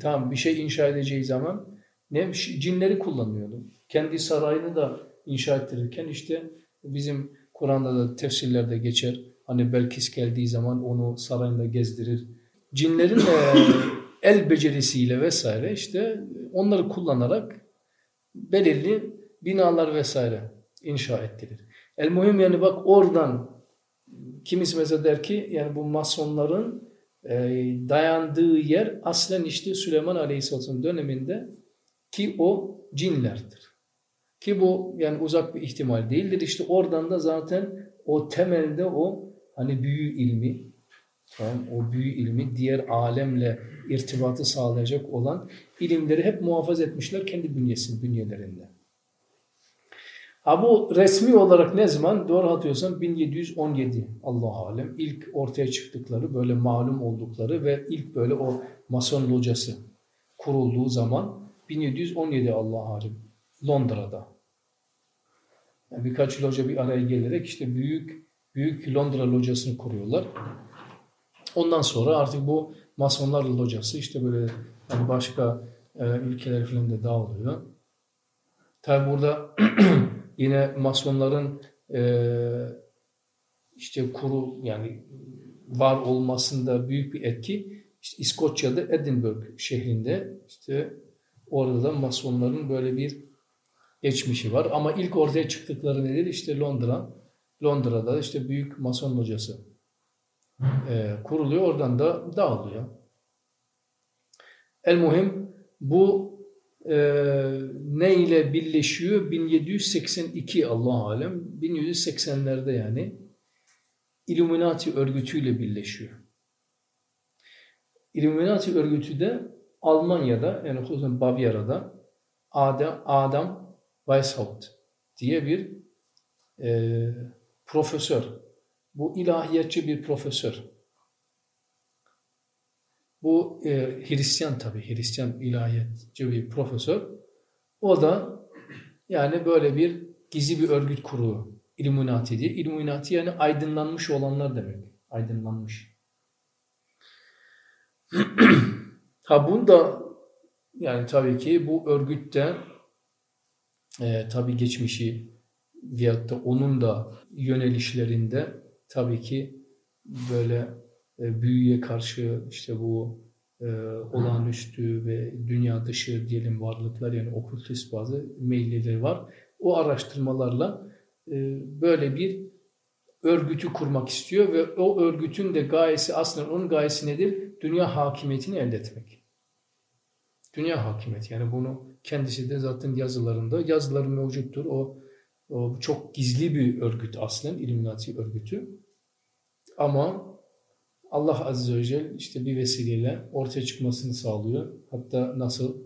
tamam bir şey inşa edeceği zaman ne cinleri kullanıyordu. Kendi sarayını da inşa ettirirken işte bizim Kur'an'da da tefsirlerde geçer. Hani Belkis geldiği zaman onu sarayında gezdirir. Cinlerin e, el becerisiyle vesaire işte onları kullanarak belirli binalar vesaire inşa ettirir. El muhim yani bak oradan kimisi mesela der ki yani bu masonların e, dayandığı yer aslen işte Süleyman Aleyhisselatü'nün döneminde ki o cinlerdir. Ki bu yani uzak bir ihtimal değildir. İşte oradan da zaten o temelde o hani büyü ilmi, tamam, o büyü ilmi diğer alemle irtibatı sağlayacak olan ilimleri hep muhafaza etmişler kendi bünyesinin bünyelerinde. Ha bu resmi olarak ne zaman? Doğru hatırlıyorsam 1717 Allah alem ilk ortaya çıktıkları böyle malum oldukları ve ilk böyle o mason locası kurulduğu zaman 1717 Allah halim Londra'da. Yani birkaç loca bir araya gelerek işte büyük büyük Londra locasını kuruyorlar. Ondan sonra artık bu Masonlar locası işte böyle yani başka e, ülkeler falan da dağılıyor. Tabi burada yine Masonların e, işte kuru yani var olmasında büyük bir etki. İşte İskoçya'da Edinburgh şehrinde işte orada da Masonların böyle bir geçmişi var. Ama ilk ortaya çıktıkları nedir? İşte Londra. Londra'da işte büyük Mason locası e, kuruluyor. Oradan da dağılıyor. El muhim bu e, ne ile birleşiyor? 1782 Allah alem. 1780'lerde yani Illuminati örgütüyle birleşiyor. Illuminati örgütü de Almanya'da yani hususen Bavyera'da Adam, Adam Weishaupt diye bir e, profesör. Bu ilahiyatçı bir profesör. Bu e, Hristiyan tabi, Hristiyan ilahiyatçı bir profesör. O da yani böyle bir gizli bir örgüt kuruyor. Illuminati diye. Illuminati yani aydınlanmış olanlar demek. Aydınlanmış. ha bunda yani tabii ki bu örgütte e, tabii geçmişi veyahut da onun da yönelişlerinde tabii ki böyle e, büyüye karşı işte bu e, olağanüstü ve dünya dışı diyelim varlıklar yani okültist bazı meyilleri var. O araştırmalarla e, böyle bir örgütü kurmak istiyor ve o örgütün de gayesi aslında onun gayesi nedir? Dünya hakimiyetini elde etmek. Dünya hakimiyeti yani bunu kendisi de zaten yazılarında yazıları mevcuttur. O, o çok gizli bir örgüt aslında Illuminati örgütü. Ama Allah Azze ve Celle işte bir vesileyle ortaya çıkmasını sağlıyor. Hatta nasıl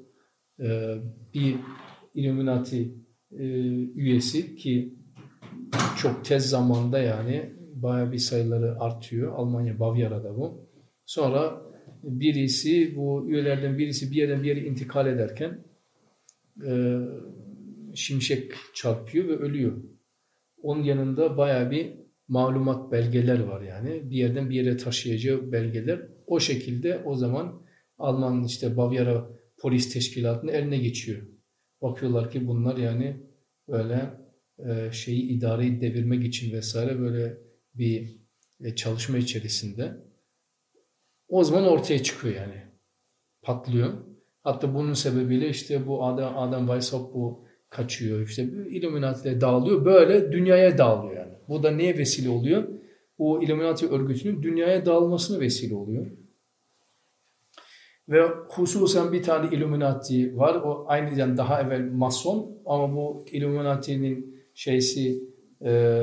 e, bir Illuminati e, üyesi ki çok tez zamanda yani baya bir sayıları artıyor. Almanya, Bavyera'da bu. Sonra birisi, bu üyelerden birisi bir yerden bir yere intikal ederken e, şimşek çarpıyor ve ölüyor. Onun yanında baya bir malumat belgeler var yani. Bir yerden bir yere taşıyacağı belgeler. O şekilde o zaman Alman işte Bavyera polis teşkilatının eline geçiyor. Bakıyorlar ki bunlar yani böyle e, şeyi idareyi devirmek için vesaire böyle bir e, çalışma içerisinde. O zaman ortaya çıkıyor yani. Patlıyor. Hatta bunun sebebiyle işte bu Adam, Adam Weishaupt bu kaçıyor. İşte Illuminati'de dağılıyor. Böyle dünyaya dağılıyor yani. Bu da neye vesile oluyor? Bu Illuminati örgütünün dünyaya dağılmasına vesile oluyor. Ve hususen bir tane Illuminati var. O aynı daha evvel Mason ama bu Illuminati'nin şeysi e,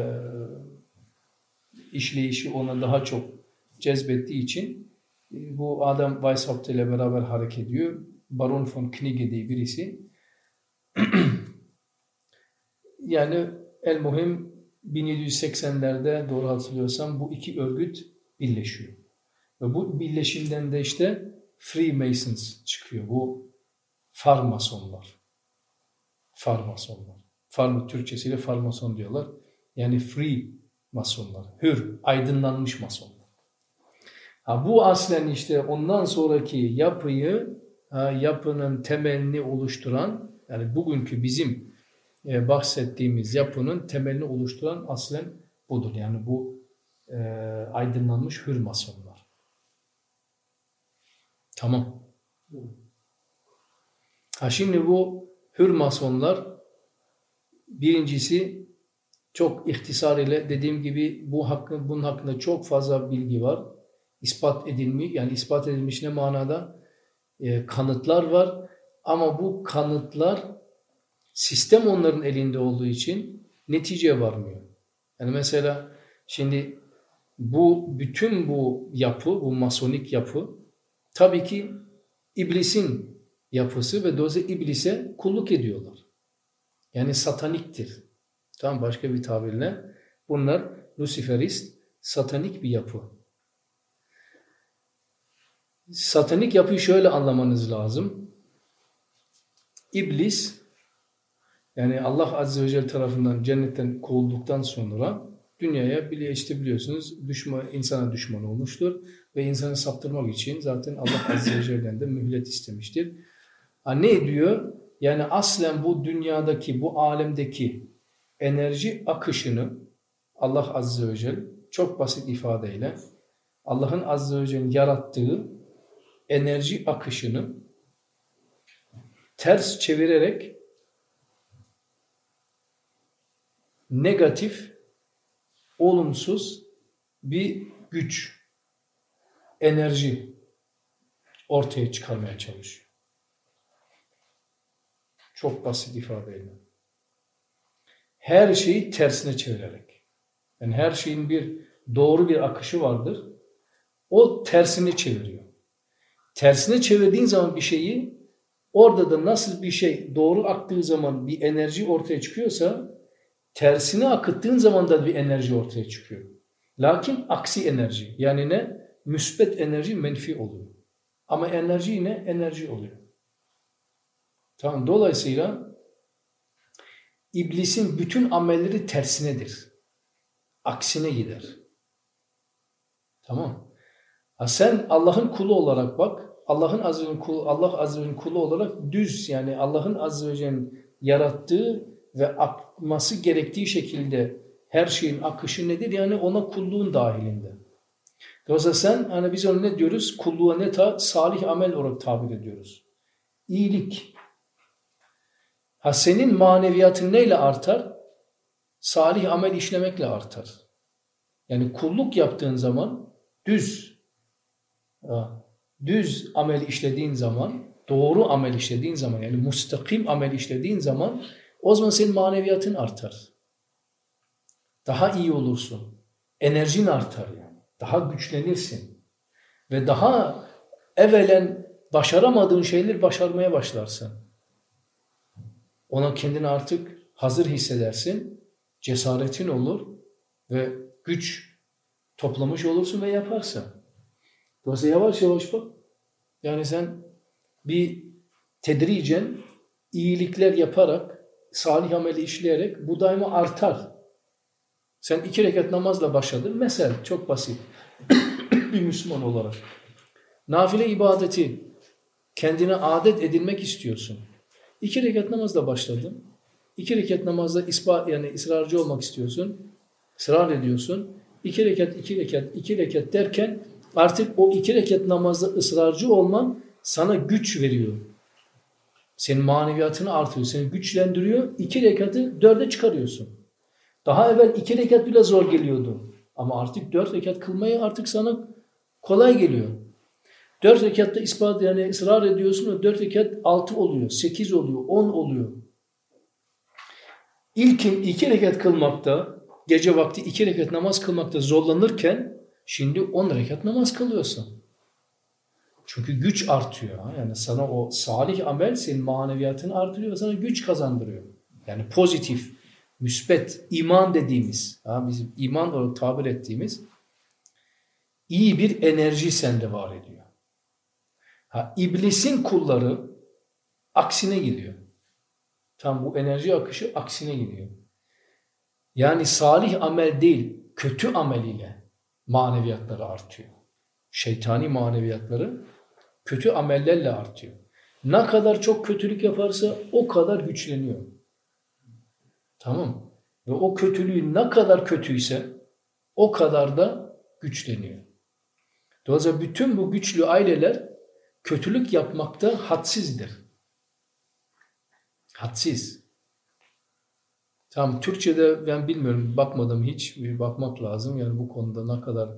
işleyişi ona daha çok cezbettiği için e, bu adam Weishaupt ile beraber hareket ediyor. Baron von Knigge diye birisi. yani el muhim 1780'lerde doğru hatırlıyorsam bu iki örgüt birleşiyor. Ve bu birleşimden de işte Freemasons çıkıyor. Bu farmasonlar. Farmasonlar. Farm Türkçesiyle farmason diyorlar. Yani free masonlar. Hür, aydınlanmış masonlar. Ha, bu aslen işte ondan sonraki yapıyı, ha, yapının temelini oluşturan, yani bugünkü bizim e, bahsettiğimiz yapının temelini oluşturan aslen budur. Yani bu e, aydınlanmış hür masonlar. Tamam. Ha şimdi bu hür masonlar birincisi çok ihtisar ile dediğim gibi bu hakkın bunun hakkında çok fazla bilgi var. İspat edilmiş yani ispat edilmiş ne manada? E, kanıtlar var ama bu kanıtlar sistem onların elinde olduğu için neticeye varmıyor. Yani mesela şimdi bu bütün bu yapı, bu masonik yapı tabii ki iblisin yapısı ve doze iblise kulluk ediyorlar. Yani sataniktir. Tamam başka bir tabirle bunlar Luciferist satanik bir yapı. Satanik yapıyı şöyle anlamanız lazım. İblis yani Allah Azze ve Celle tarafından cennetten kovulduktan sonra dünyaya bile işte biliyorsunuz düşman, insana düşman olmuştur ve insanı saptırmak için zaten Allah Azze ve Celle'den de mühlet istemiştir. Ha, ne diyor? Yani aslen bu dünyadaki, bu alemdeki enerji akışını Allah Azze ve Celle çok basit ifadeyle Allah'ın Azze ve Celle'nin yarattığı enerji akışını ters çevirerek negatif, olumsuz bir güç, enerji ortaya çıkarmaya çalışıyor. Çok basit ifadeyle. Her şeyi tersine çevirerek. Yani her şeyin bir doğru bir akışı vardır. O tersini çeviriyor. Tersine çevirdiğin zaman bir şeyi orada da nasıl bir şey doğru aktığı zaman bir enerji ortaya çıkıyorsa tersine akıttığın zaman da bir enerji ortaya çıkıyor. Lakin aksi enerji yani ne? Müsbet enerji menfi oluyor. Ama enerji yine enerji oluyor. Tamam. Dolayısıyla iblisin bütün amelleri tersinedir. Aksine gider. Tamam. Ha sen Allah'ın kulu olarak bak. Allah'ın azze ve kulu, Allah azze ve kulu olarak düz yani Allah'ın azze yarattığı ve akması gerektiği şekilde her şeyin akışı nedir? Yani ona kulluğun dahilinde. Dolayısıyla sen hani biz ona ne diyoruz? Kulluğa ne ta? Salih amel olarak tabir ediyoruz. İyilik. Ha senin maneviyatın neyle artar? Salih amel işlemekle artar. Yani kulluk yaptığın zaman düz düz amel işlediğin zaman, doğru amel işlediğin zaman yani mustakim amel işlediğin zaman o zaman senin maneviyatın artar. Daha iyi olursun. Enerjin artar yani. Daha güçlenirsin. Ve daha evvelen başaramadığın şeyleri başarmaya başlarsın. Ona kendini artık hazır hissedersin. Cesaretin olur ve güç toplamış olursun ve yaparsın. Dolayısıyla yavaş yavaş bak. Yani sen bir tedricen iyilikler yaparak salih ameli işleyerek bu daima artar. Sen iki rekat namazla başladın. Mesela çok basit. bir Müslüman olarak. Nafile ibadeti kendine adet edinmek istiyorsun. İki rekat namazla başladın. İki rekat namazda ispat yani ısrarcı olmak istiyorsun. Israr ediyorsun. İki rekat, iki rekat, iki rekat derken artık o iki rekat namazda ısrarcı olman sana güç veriyor. Senin maneviyatını artırıyor, seni güçlendiriyor. İki rekatı dörde çıkarıyorsun. Daha evvel iki rekat bile zor geliyordu. Ama artık dört rekat kılmayı artık sana kolay geliyor. Dört rekatta ispat yani ısrar ediyorsun ve dört rekat altı oluyor, sekiz oluyor, on oluyor. İlkin iki rekat kılmakta, gece vakti iki rekat namaz kılmakta zorlanırken şimdi on rekat namaz kılıyorsun. Çünkü güç artıyor. Yani sana o salih amel senin maneviyatını artırıyor sana güç kazandırıyor. Yani pozitif, müspet, iman dediğimiz, ha, bizim iman olarak tabir ettiğimiz iyi bir enerji sende var ediyor. Ha, iblisin kulları aksine gidiyor. Tam bu enerji akışı aksine gidiyor. Yani salih amel değil, kötü ameliyle maneviyatları artıyor. Şeytani maneviyatları kötü amellerle artıyor. Ne kadar çok kötülük yaparsa o kadar güçleniyor. Tamam Ve o kötülüğü ne kadar kötüyse o kadar da güçleniyor. Dolayısıyla bütün bu güçlü aileler kötülük yapmakta hadsizdir. Hadsiz. Tamam Türkçe'de ben bilmiyorum bakmadım hiç bir bakmak lazım. Yani bu konuda ne kadar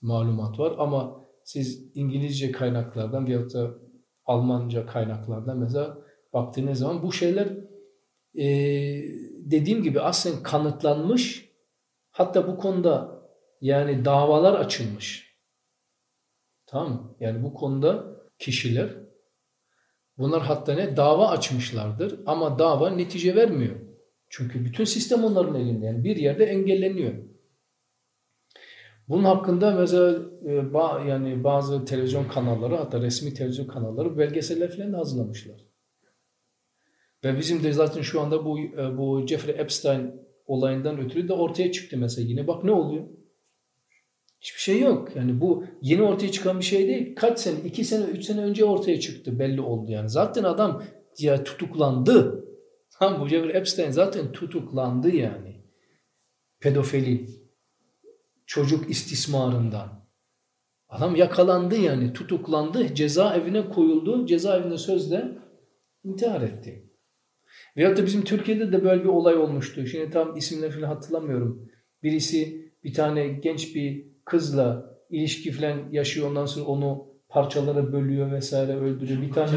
malumat var ama siz İngilizce kaynaklardan veyahut da Almanca kaynaklardan mesela baktığınız zaman bu şeyler e, dediğim gibi aslında kanıtlanmış hatta bu konuda yani davalar açılmış. Tamam mı? Yani bu konuda kişiler bunlar hatta ne dava açmışlardır ama dava netice vermiyor. Çünkü bütün sistem onların elinde. Yani bir yerde engelleniyor. Bunun hakkında mesela e, yani bazı televizyon kanalları hatta resmi televizyon kanalları belgeseller falan hazırlamışlar. Ve bizim de zaten şu anda bu e, bu Jeffrey Epstein olayından ötürü de ortaya çıktı mesela yine. Bak ne oluyor? Hiçbir şey yok. Yani bu yeni ortaya çıkan bir şey değil. Kaç sene, iki sene, üç sene önce ortaya çıktı. Belli oldu yani. Zaten adam ya tutuklandı. Ha, bu Jeffrey Epstein zaten tutuklandı yani. Pedofili, çocuk istismarından. Adam yakalandı yani, tutuklandı, cezaevine koyuldu, cezaevinde sözde intihar etti. Veyahut da bizim Türkiye'de de böyle bir olay olmuştu. Şimdi tam isimleri falan hatırlamıyorum. Birisi bir tane genç bir kızla ilişki falan yaşıyor ondan sonra onu parçalara bölüyor vesaire öldürüyor. Bir tane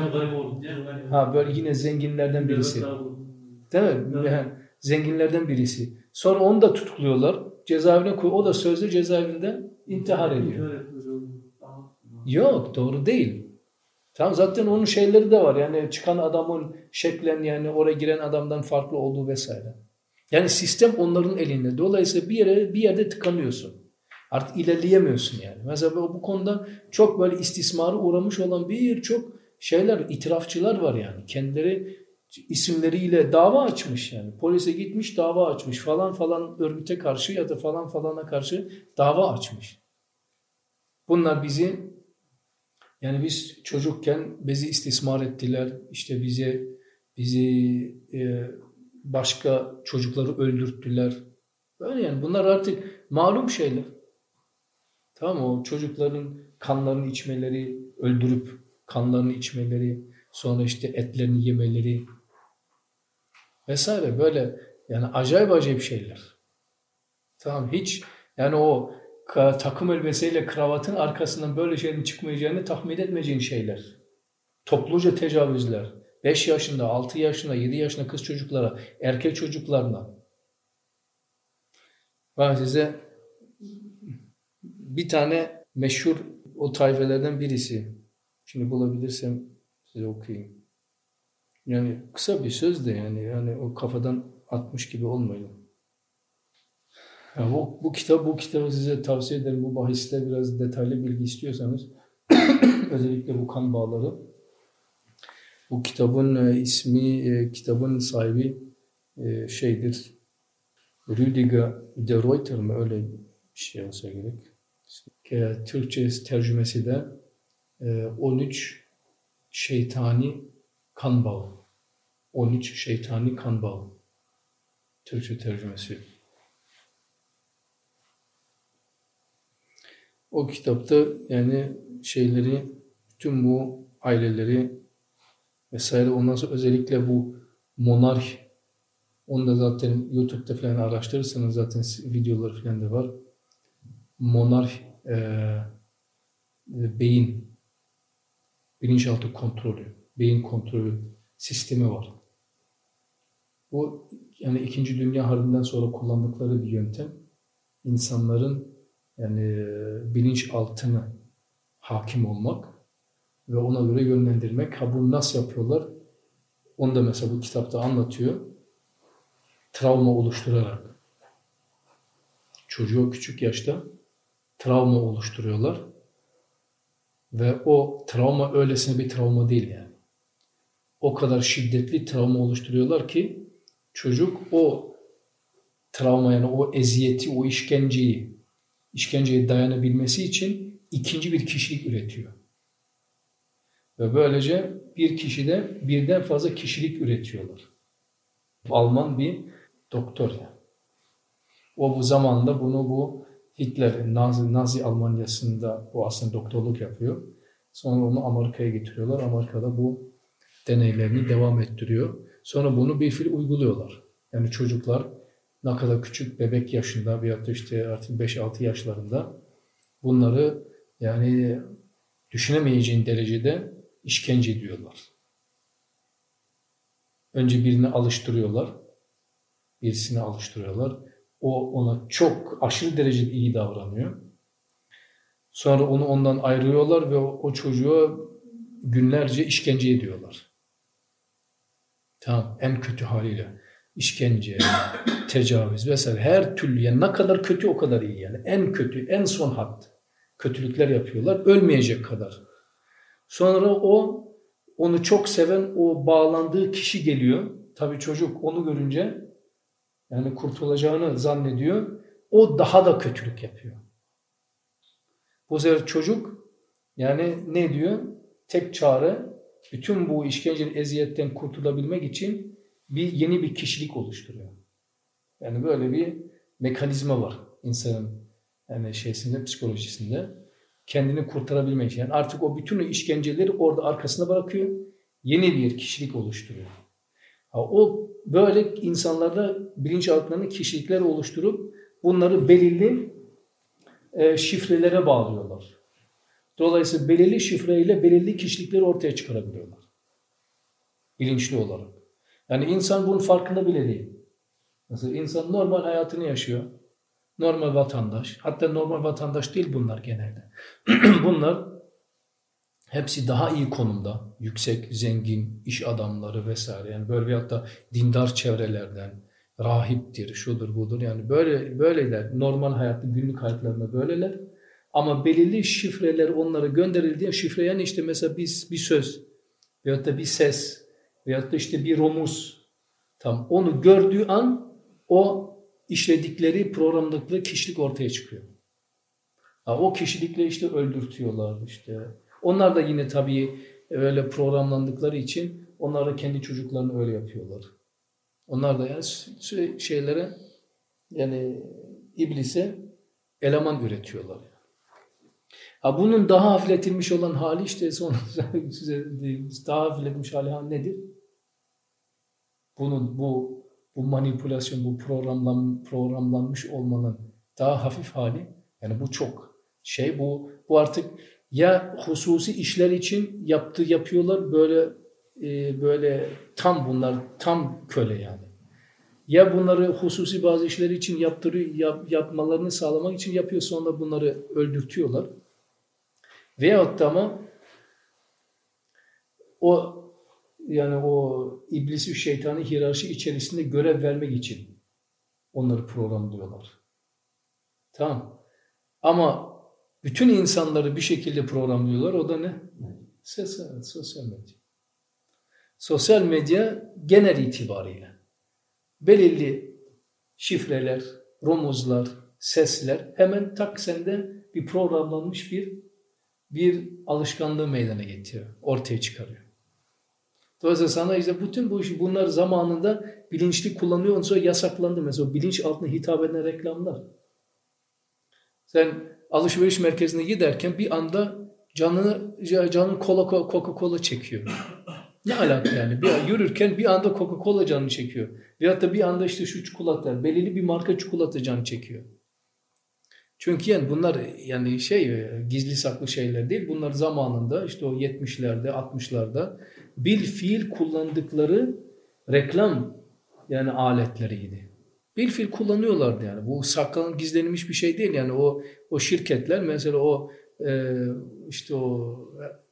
ha böyle yine zenginlerden birisi. Değil mi? Zenginlerden birisi. Sonra onu da tutukluyorlar. Cezaevine koy. O da sözde cezaevinde intihar ediyor. Yok doğru değil. Tamam zaten onun şeyleri de var. Yani çıkan adamın şeklen yani oraya giren adamdan farklı olduğu vesaire. Yani sistem onların elinde. Dolayısıyla bir yere bir yerde tıkanıyorsun. Artık ilerleyemiyorsun yani. Mesela bu konuda çok böyle istismarı uğramış olan birçok şeyler, itirafçılar var yani. Kendileri isimleriyle dava açmış yani. Polise gitmiş dava açmış falan falan örgüte karşı ya da falan falana karşı dava açmış. Bunlar bizi yani biz çocukken bizi istismar ettiler. İşte bize bizi e, başka çocukları öldürttüler. Böyle yani bunlar artık malum şeyler. Tamam? O çocukların kanlarını içmeleri, öldürüp kanlarını içmeleri, sonra işte etlerini yemeleri vesaire böyle yani acayip acayip şeyler. Tamam hiç yani o takım elbiseyle kravatın arkasından böyle şeylerin çıkmayacağını tahmin etmeyeceğin şeyler. Topluca tecavüzler. 5 yaşında, 6 yaşında, 7 yaşında kız çocuklara, erkek çocuklarına. Ben size bir tane meşhur o tayfelerden birisi. Şimdi bulabilirsem size okuyayım. Yani kısa bir söz de yani yani o kafadan atmış gibi olmayın. Yani bu, bu kitap bu kitabı size tavsiye ederim. Bu bahiste biraz detaylı bilgi istiyorsanız özellikle bu kan bağları. Bu kitabın e, ismi, e, kitabın sahibi e, şeydir. Rüdiger de Reuter mi öyle bir şey olsa gerek. Türkçe tercümesi de 13 şeytani kan bağı. 13 şeytani kan bağı. Türkçe tercümesi. O kitapta yani şeyleri, tüm bu aileleri vesaire ondan sonra özellikle bu monarh onu da zaten YouTube'da falan araştırırsanız zaten videoları falan da var. Monarh e, beyin bilinçaltı kontrolü, beyin kontrolü sistemi var. Bu yani İkinci Dünya Harbi'nden sonra kullandıkları bir yöntem. İnsanların yani bilinçaltını hakim olmak ve ona göre yönlendirmek. Ha bunu nasıl yapıyorlar? Onu da mesela bu kitapta anlatıyor. Travma oluşturarak. Çocuğu küçük yaşta travma oluşturuyorlar. Ve o travma öylesine bir travma değil yani. O kadar şiddetli travma oluşturuyorlar ki çocuk o travma yani o eziyeti, o işkenceyi, işkenceye dayanabilmesi için ikinci bir kişilik üretiyor. Ve böylece bir kişide birden fazla kişilik üretiyorlar. Alman bir doktor yani. O bu zamanda bunu bu Hitler, Nazi, Nazi Almanyası'nda o aslında doktorluk yapıyor. Sonra onu Amerika'ya getiriyorlar. Amerika'da bu deneylerini devam ettiriyor. Sonra bunu bir fil uyguluyorlar. Yani çocuklar ne kadar küçük bebek yaşında veyahut da işte artık 5-6 yaşlarında bunları yani düşünemeyeceğin derecede işkence ediyorlar. Önce birini alıştırıyorlar. Birisini alıştırıyorlar. O ona çok aşırı derecede iyi davranıyor. Sonra onu ondan ayırıyorlar ve o, o çocuğa günlerce işkence ediyorlar. Tamam en kötü haliyle. işkence, tecavüz vesaire her türlü yani ne kadar kötü o kadar iyi yani. En kötü, en son hat kötülükler yapıyorlar. Ölmeyecek kadar. Sonra o onu çok seven o bağlandığı kişi geliyor. Tabii çocuk onu görünce yani kurtulacağını zannediyor. O daha da kötülük yapıyor. Bu sefer çocuk yani ne diyor? Tek çare bütün bu işkencenin eziyetten kurtulabilmek için bir yeni bir kişilik oluşturuyor. Yani böyle bir mekanizma var insanın yani şeysinde, psikolojisinde. Kendini kurtarabilmek için. Yani artık o bütün işkenceleri orada arkasında bırakıyor. Yeni bir kişilik oluşturuyor. O böyle insanlarda bilinçaltlarında kişilikler oluşturup bunları belirli e, şifrelere bağlıyorlar. Dolayısıyla belirli şifreyle belirli kişilikleri ortaya çıkarabiliyorlar. Bilinçli olarak. Yani insan bunun farkında bile değil. Mesela insan normal hayatını yaşıyor. Normal vatandaş. Hatta normal vatandaş değil bunlar genelde. bunlar hepsi daha iyi konumda. Yüksek, zengin, iş adamları vesaire. Yani böyle bir hatta dindar çevrelerden, rahiptir, şudur budur. Yani böyle böyleler. Normal hayatta, günlük hayatlarında böyleler. Ama belirli şifreler onlara gönderildiğinde şifre yani işte mesela bir, bir söz veyahut da bir ses veyahut da işte bir romuz tam onu gördüğü an o işledikleri programdakileri kişilik ortaya çıkıyor. Ha, o kişilikle işte öldürtüyorlar işte. Onlar da yine tabii öyle programlandıkları için onlar da kendi çocuklarını öyle yapıyorlar. Onlar da yani şeylere yani iblise eleman üretiyorlar. Ha bunun daha hafifletilmiş olan hali işte sonra size daha hafifletilmiş hali nedir? Bunun bu bu manipülasyon, bu programlan, programlanmış olmanın daha hafif hali. Yani bu çok şey bu bu artık ya hususi işler için yaptı yapıyorlar böyle e, böyle tam bunlar tam köle yani. Ya bunları hususi bazı işler için yaptırıyor, yap, yapmalarını sağlamak için yapıyor sonra bunları öldürtüyorlar. Veyahut da ama o yani o iblisi şeytanı hiyerarşi içerisinde görev vermek için onları programlıyorlar. Tamam. Ama bütün insanları bir şekilde programlıyorlar. O da ne? Sosyal, sosyal medya. Sosyal medya genel itibariyle belirli şifreler, romuzlar, sesler hemen tak sende bir programlanmış bir bir alışkanlığı meydana getiriyor, ortaya çıkarıyor. Dolayısıyla sana işte bütün bu işi bunlar zamanında bilinçli kullanıyor sonra yasaklandı. Mesela bilinç altına hitap eden reklamlar. Sen alışveriş merkezine giderken bir anda canını canın kola Coca-Cola çekiyor. Ne alaka yani? Bir yürürken bir anda Coca-Cola canını çekiyor. Veyahut da bir anda işte şu çikolata, belirli bir marka çikolata canı çekiyor. Çünkü yani bunlar yani şey gizli saklı şeyler değil. Bunlar zamanında işte o 70'lerde, 60'larda bil fiil kullandıkları reklam yani aletleriydi. Bil fiil kullanıyorlardı yani. Bu saklan gizlenmiş bir şey değil yani o o şirketler mesela o e, işte o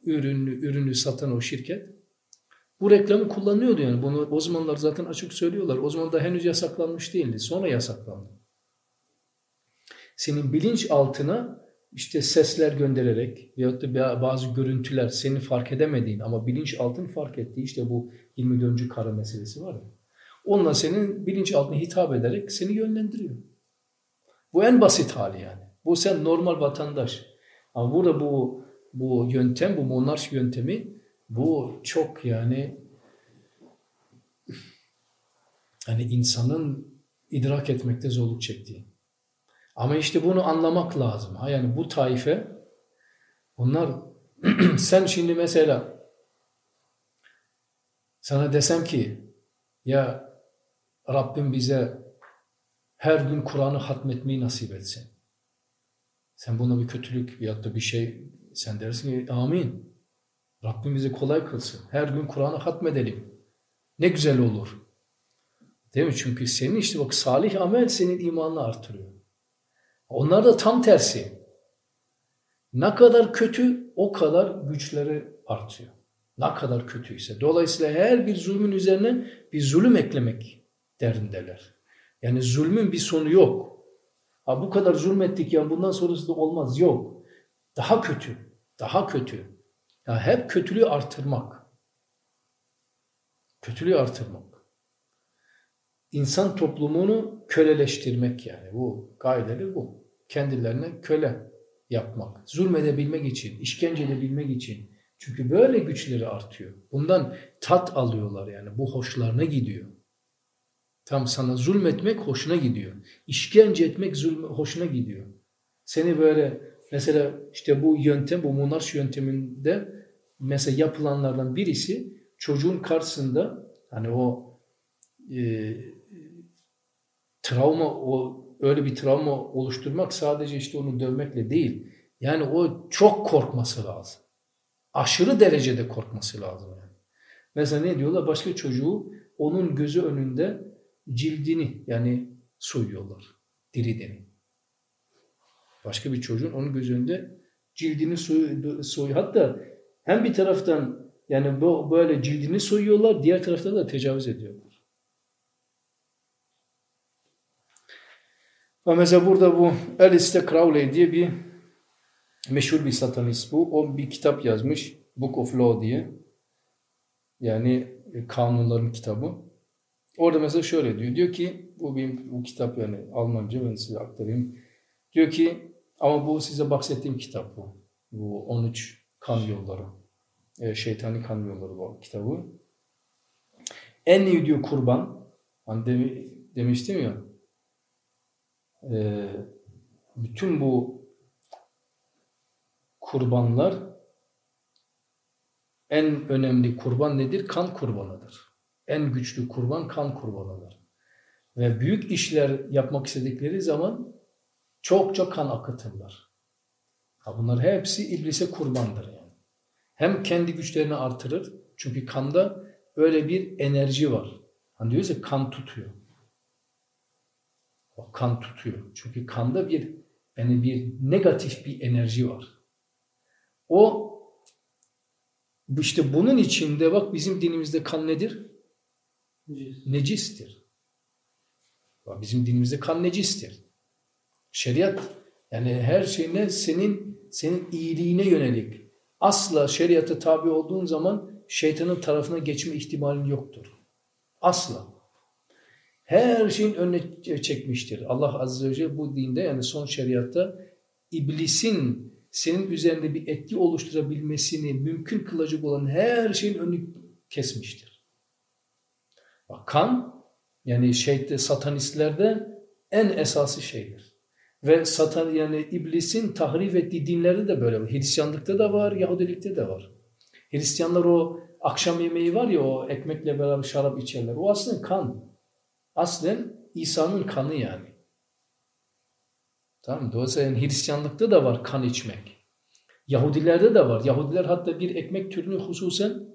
ürünü ürünü satan o şirket bu reklamı kullanıyordu yani. Bunu o zamanlar zaten açık söylüyorlar. O zaman da henüz yasaklanmış değildi. Sonra yasaklandı. Senin bilinç altına işte sesler göndererek veyahut da bazı görüntüler seni fark edemediğin ama bilinç altın fark ettiği işte bu 24. kara meselesi var ya. Onunla senin bilinç altına hitap ederek seni yönlendiriyor. Bu en basit hali yani. Bu sen normal vatandaş. Ama burada bu bu yöntem, bu monarş yöntemi bu çok yani hani insanın idrak etmekte zorluk çektiği. Ama işte bunu anlamak lazım. Ha yani bu taife bunlar sen şimdi mesela sana desem ki ya Rabbim bize her gün Kur'an'ı hatmetmeyi nasip etsin. Sen buna bir kötülük ya da bir şey sen dersin ki amin. Rabbim bize kolay kılsın. Her gün Kur'an'ı hatmedelim. Ne güzel olur. Değil mi? Çünkü senin işte bak salih amel senin imanını artırıyor. Onlar da tam tersi. Ne kadar kötü o kadar güçleri artıyor. Ne kadar kötüyse. Dolayısıyla her bir zulmün üzerine bir zulüm eklemek derdindeler. Yani zulmün bir sonu yok. Ha bu kadar zulmettik ya bundan sonrası da olmaz. Yok. Daha kötü. Daha kötü. Ya hep kötülüğü artırmak. Kötülüğü artırmak. İnsan toplumunu köleleştirmek yani. Bu gayeleri bu. Kendilerine köle yapmak. Zulmedebilmek için, işkence edebilmek için. Çünkü böyle güçleri artıyor. Bundan tat alıyorlar yani. Bu hoşlarına gidiyor. Tam sana zulmetmek hoşuna gidiyor. İşkence etmek zulme, hoşuna gidiyor. Seni böyle mesela işte bu yöntem, bu monarş yönteminde mesela yapılanlardan birisi çocuğun karşısında hani o e, travma o öyle bir travma oluşturmak sadece işte onu dövmekle değil. Yani o çok korkması lazım. Aşırı derecede korkması lazım yani. Mesela ne diyorlar? Başka çocuğu onun gözü önünde cildini yani soyuyorlar. Diri diri. Başka bir çocuğun onun gözü önünde cildini soy, soy hatta hem bir taraftan yani böyle cildini soyuyorlar, diğer taraftan da tecavüz ediyorlar. Ama mesela burada bu Alistair Crowley diye bir meşhur bir satanist bu. O bir kitap yazmış. Book of Law diye. Yani kanunların kitabı. Orada mesela şöyle diyor. Diyor ki bu benim bu kitap yani Almanca ben size aktarayım. Diyor ki ama bu size bahsettiğim kitap bu. Bu 13 kan yolları. E, şeytani kan yolları bu kitabı. En iyi diyor kurban. Hani demi, demiştim ya. E, bütün bu kurbanlar en önemli kurban nedir? Kan kurbanıdır. En güçlü kurban kan kurbanıdır. Ve büyük işler yapmak istedikleri zaman çokça kan akıtırlar. Ha bunlar hepsi iblise kurbandır yani. Hem kendi güçlerini artırır. Çünkü kanda öyle bir enerji var. Hani diyoruz ya kan tutuyor. O kan tutuyor. Çünkü kanda bir yani bir negatif bir enerji var. O işte bunun içinde bak bizim dinimizde kan nedir? Necis. Necistir. Bak bizim dinimizde kan necistir. Şeriat yani her şeyine senin senin iyiliğine yönelik. Asla şeriata tabi olduğun zaman şeytanın tarafına geçme ihtimalin yoktur. Asla. Her şeyin önüne çekmiştir. Allah Azze ve Celle bu dinde yani son şeriatta iblisin senin üzerinde bir etki oluşturabilmesini mümkün kılacak olan her şeyin önünü kesmiştir. Bak, kan yani şeyde satanistlerde en esası şeydir. Ve satan yani iblisin tahrif ettiği dinlerde de böyle. Hristiyanlıkta da var, Yahudilikte de var. Hristiyanlar o akşam yemeği var ya o ekmekle beraber şarap içerler. O aslında kan. Aslen İsa'nın kanı yani. Tamam? Dolayısıyla yani Hristiyanlıkta da var kan içmek. Yahudilerde de var. Yahudiler hatta bir ekmek türünü hususen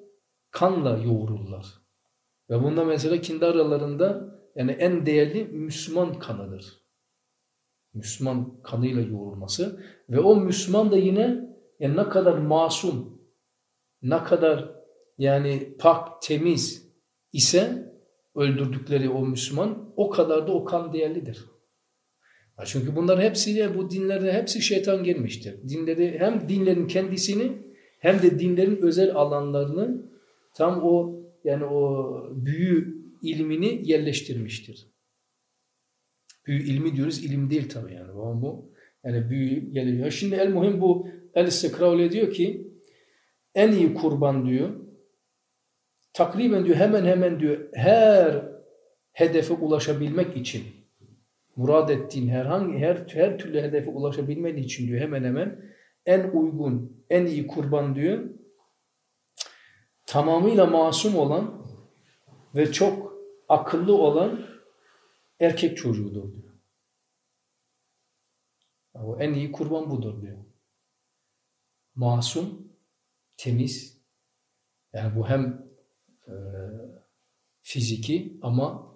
kanla yoğururlar. Ve bunda mesela kendi aralarında yani en değerli Müslüman kanıdır. Müslüman kanıyla yoğrulması ve o Müslüman da yine yani ne kadar masum, ne kadar yani pak, temiz ise öldürdükleri o Müslüman o kadar da o kan değerlidir. Çünkü bunlar hepsiyle bu dinlerde hepsi şeytan girmiştir. Dinleri hem dinlerin kendisini hem de dinlerin özel alanlarını tam o yani o büyü ilmini yerleştirmiştir. Büyü ilmi diyoruz, ilim değil tabii yani. Bu, bu yani büyü geliyor. Şimdi el muhim bu El Crowley diyor ki en iyi kurban diyor takriben diyor hemen hemen diyor her hedefe ulaşabilmek için murad ettiğin herhangi her her türlü hedefe ulaşabilmen için diyor hemen hemen en uygun, en iyi kurban diyor tamamıyla masum olan ve çok akıllı olan erkek çocuğudur diyor. O en iyi kurban budur diyor. Masum, temiz. Yani bu hem e, fiziki ama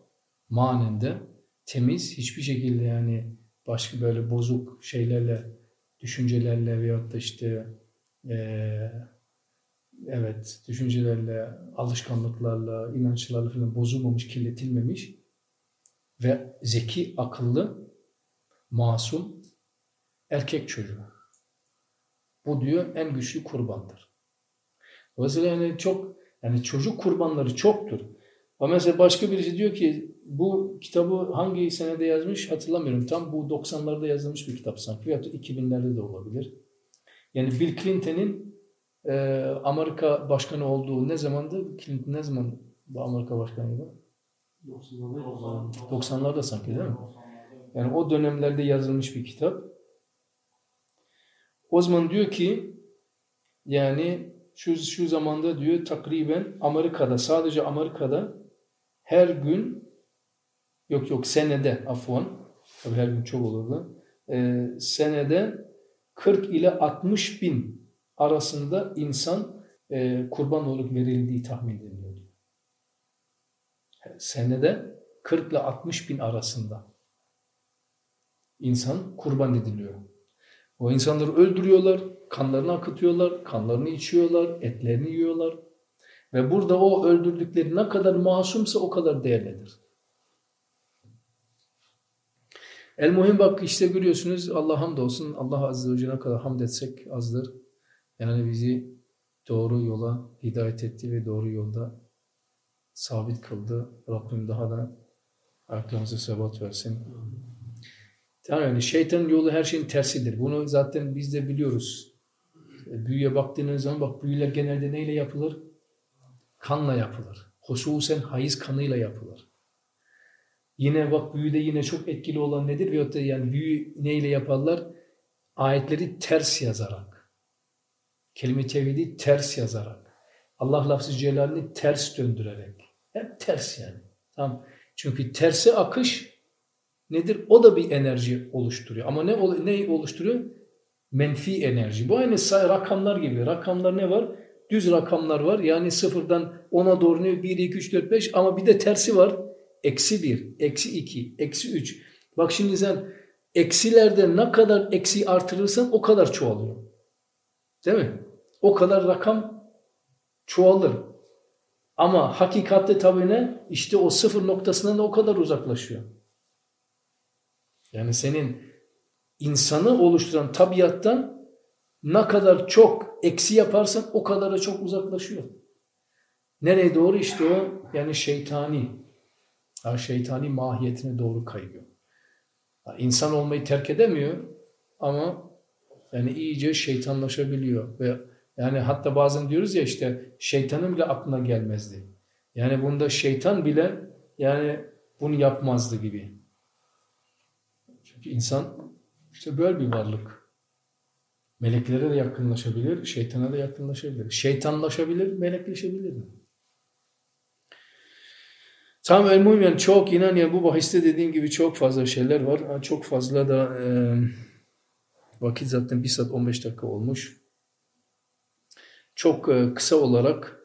manende temiz. Hiçbir şekilde yani başka böyle bozuk şeylerle, düşüncelerle veyahut da işte e, evet düşüncelerle, alışkanlıklarla, inançlarla falan bozulmamış, kirletilmemiş ve zeki, akıllı, masum erkek çocuğu. Bu diyor en güçlü kurbandır. Dolayısıyla yani çok yani çocuk kurbanları çoktur. Ama mesela başka birisi diyor ki bu kitabı hangi senede yazmış hatırlamıyorum. Tam bu 90'larda yazılmış bir kitap sanki. Veyahut da 2000'lerde de olabilir. Yani Bill Clinton'in e, Amerika başkanı olduğu ne zamandı? Clinton ne zaman bu Amerika başkanıydı? 90'larda sanki değil mi? Yani o dönemlerde yazılmış bir kitap. O zaman diyor ki yani şu, şu zamanda diyor takriben Amerika'da sadece Amerika'da her gün yok yok senede afwan tabii her gün çok olurdu e, senede 40 ile 60 bin arasında insan e, kurban olup verildiği tahmin ediliyor. Senede 40 ile 60 bin arasında insan kurban ediliyor. O insanları öldürüyorlar, kanlarını akıtıyorlar, kanlarını içiyorlar, etlerini yiyorlar. Ve burada o öldürdükleri ne kadar masumsa o kadar değerlidir. El muhim bak işte görüyorsunuz Allah hamdolsun Allah azze ve celle kadar hamd etsek azdır. Yani bizi doğru yola hidayet etti ve doğru yolda sabit kıldı. Rabbim daha da ayaklarımıza sebat versin. Tamam yani şeytanın yolu her şeyin tersidir. Bunu zaten biz de biliyoruz. Büyüye baktığınız zaman bak büyüler genelde neyle yapılır? Kanla yapılır. Hususen hayız kanıyla yapılır. Yine bak büyüde yine çok etkili olan nedir? Veyahut da yani büyü neyle yaparlar? Ayetleri ters yazarak. Kelime tevhidi ters yazarak. Allah lafzı celalini ters döndürerek. Hep ters yani. Tamam. Çünkü tersi akış nedir? O da bir enerji oluşturuyor. Ama ne, ne oluşturuyor? Menfi enerji. Bu aynı say rakamlar gibi. Rakamlar ne var? Düz rakamlar var. Yani sıfırdan 10'a doğru ne? 1, 2, 3, 4, 5 ama bir de tersi var. Eksi 1, eksi 2, eksi 3. Bak şimdi sen eksilerde ne kadar eksi artırırsan o kadar çoğalıyor. Değil mi? O kadar rakam çoğalır. Ama hakikatte tabii ne? İşte o sıfır noktasından da o kadar uzaklaşıyor. Yani senin insanı oluşturan tabiattan ne kadar çok eksi yaparsan o kadar da çok uzaklaşıyor. Nereye doğru? işte o yani şeytani. Ha, şeytani mahiyetine doğru kayıyor. Ha, insan olmayı terk edemiyor ama yani iyice şeytanlaşabiliyor ve yani hatta bazen diyoruz ya işte şeytanın bile aklına gelmezdi. Yani bunda şeytan bile yani bunu yapmazdı gibi. Çünkü insan işte böyle bir varlık. Meleklere de yakınlaşabilir, şeytana da yakınlaşabilir. Şeytanlaşabilir, melekleşebilir? Tam el çok inan yani bu bahiste dediğim gibi çok fazla şeyler var. Çok fazla da e, vakit zaten 1 saat 15 dakika olmuş. Çok e, kısa olarak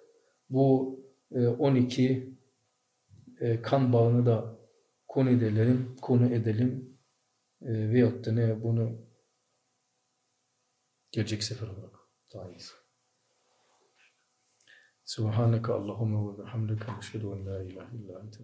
bu e, 12 e, kan bağını da konu edelim, konu edelim e, veyahut da ne bunu gelecek sefer olarak iyi. Subhaneke Allahümme ve bihamdike neşhedü en la ilahe illa ente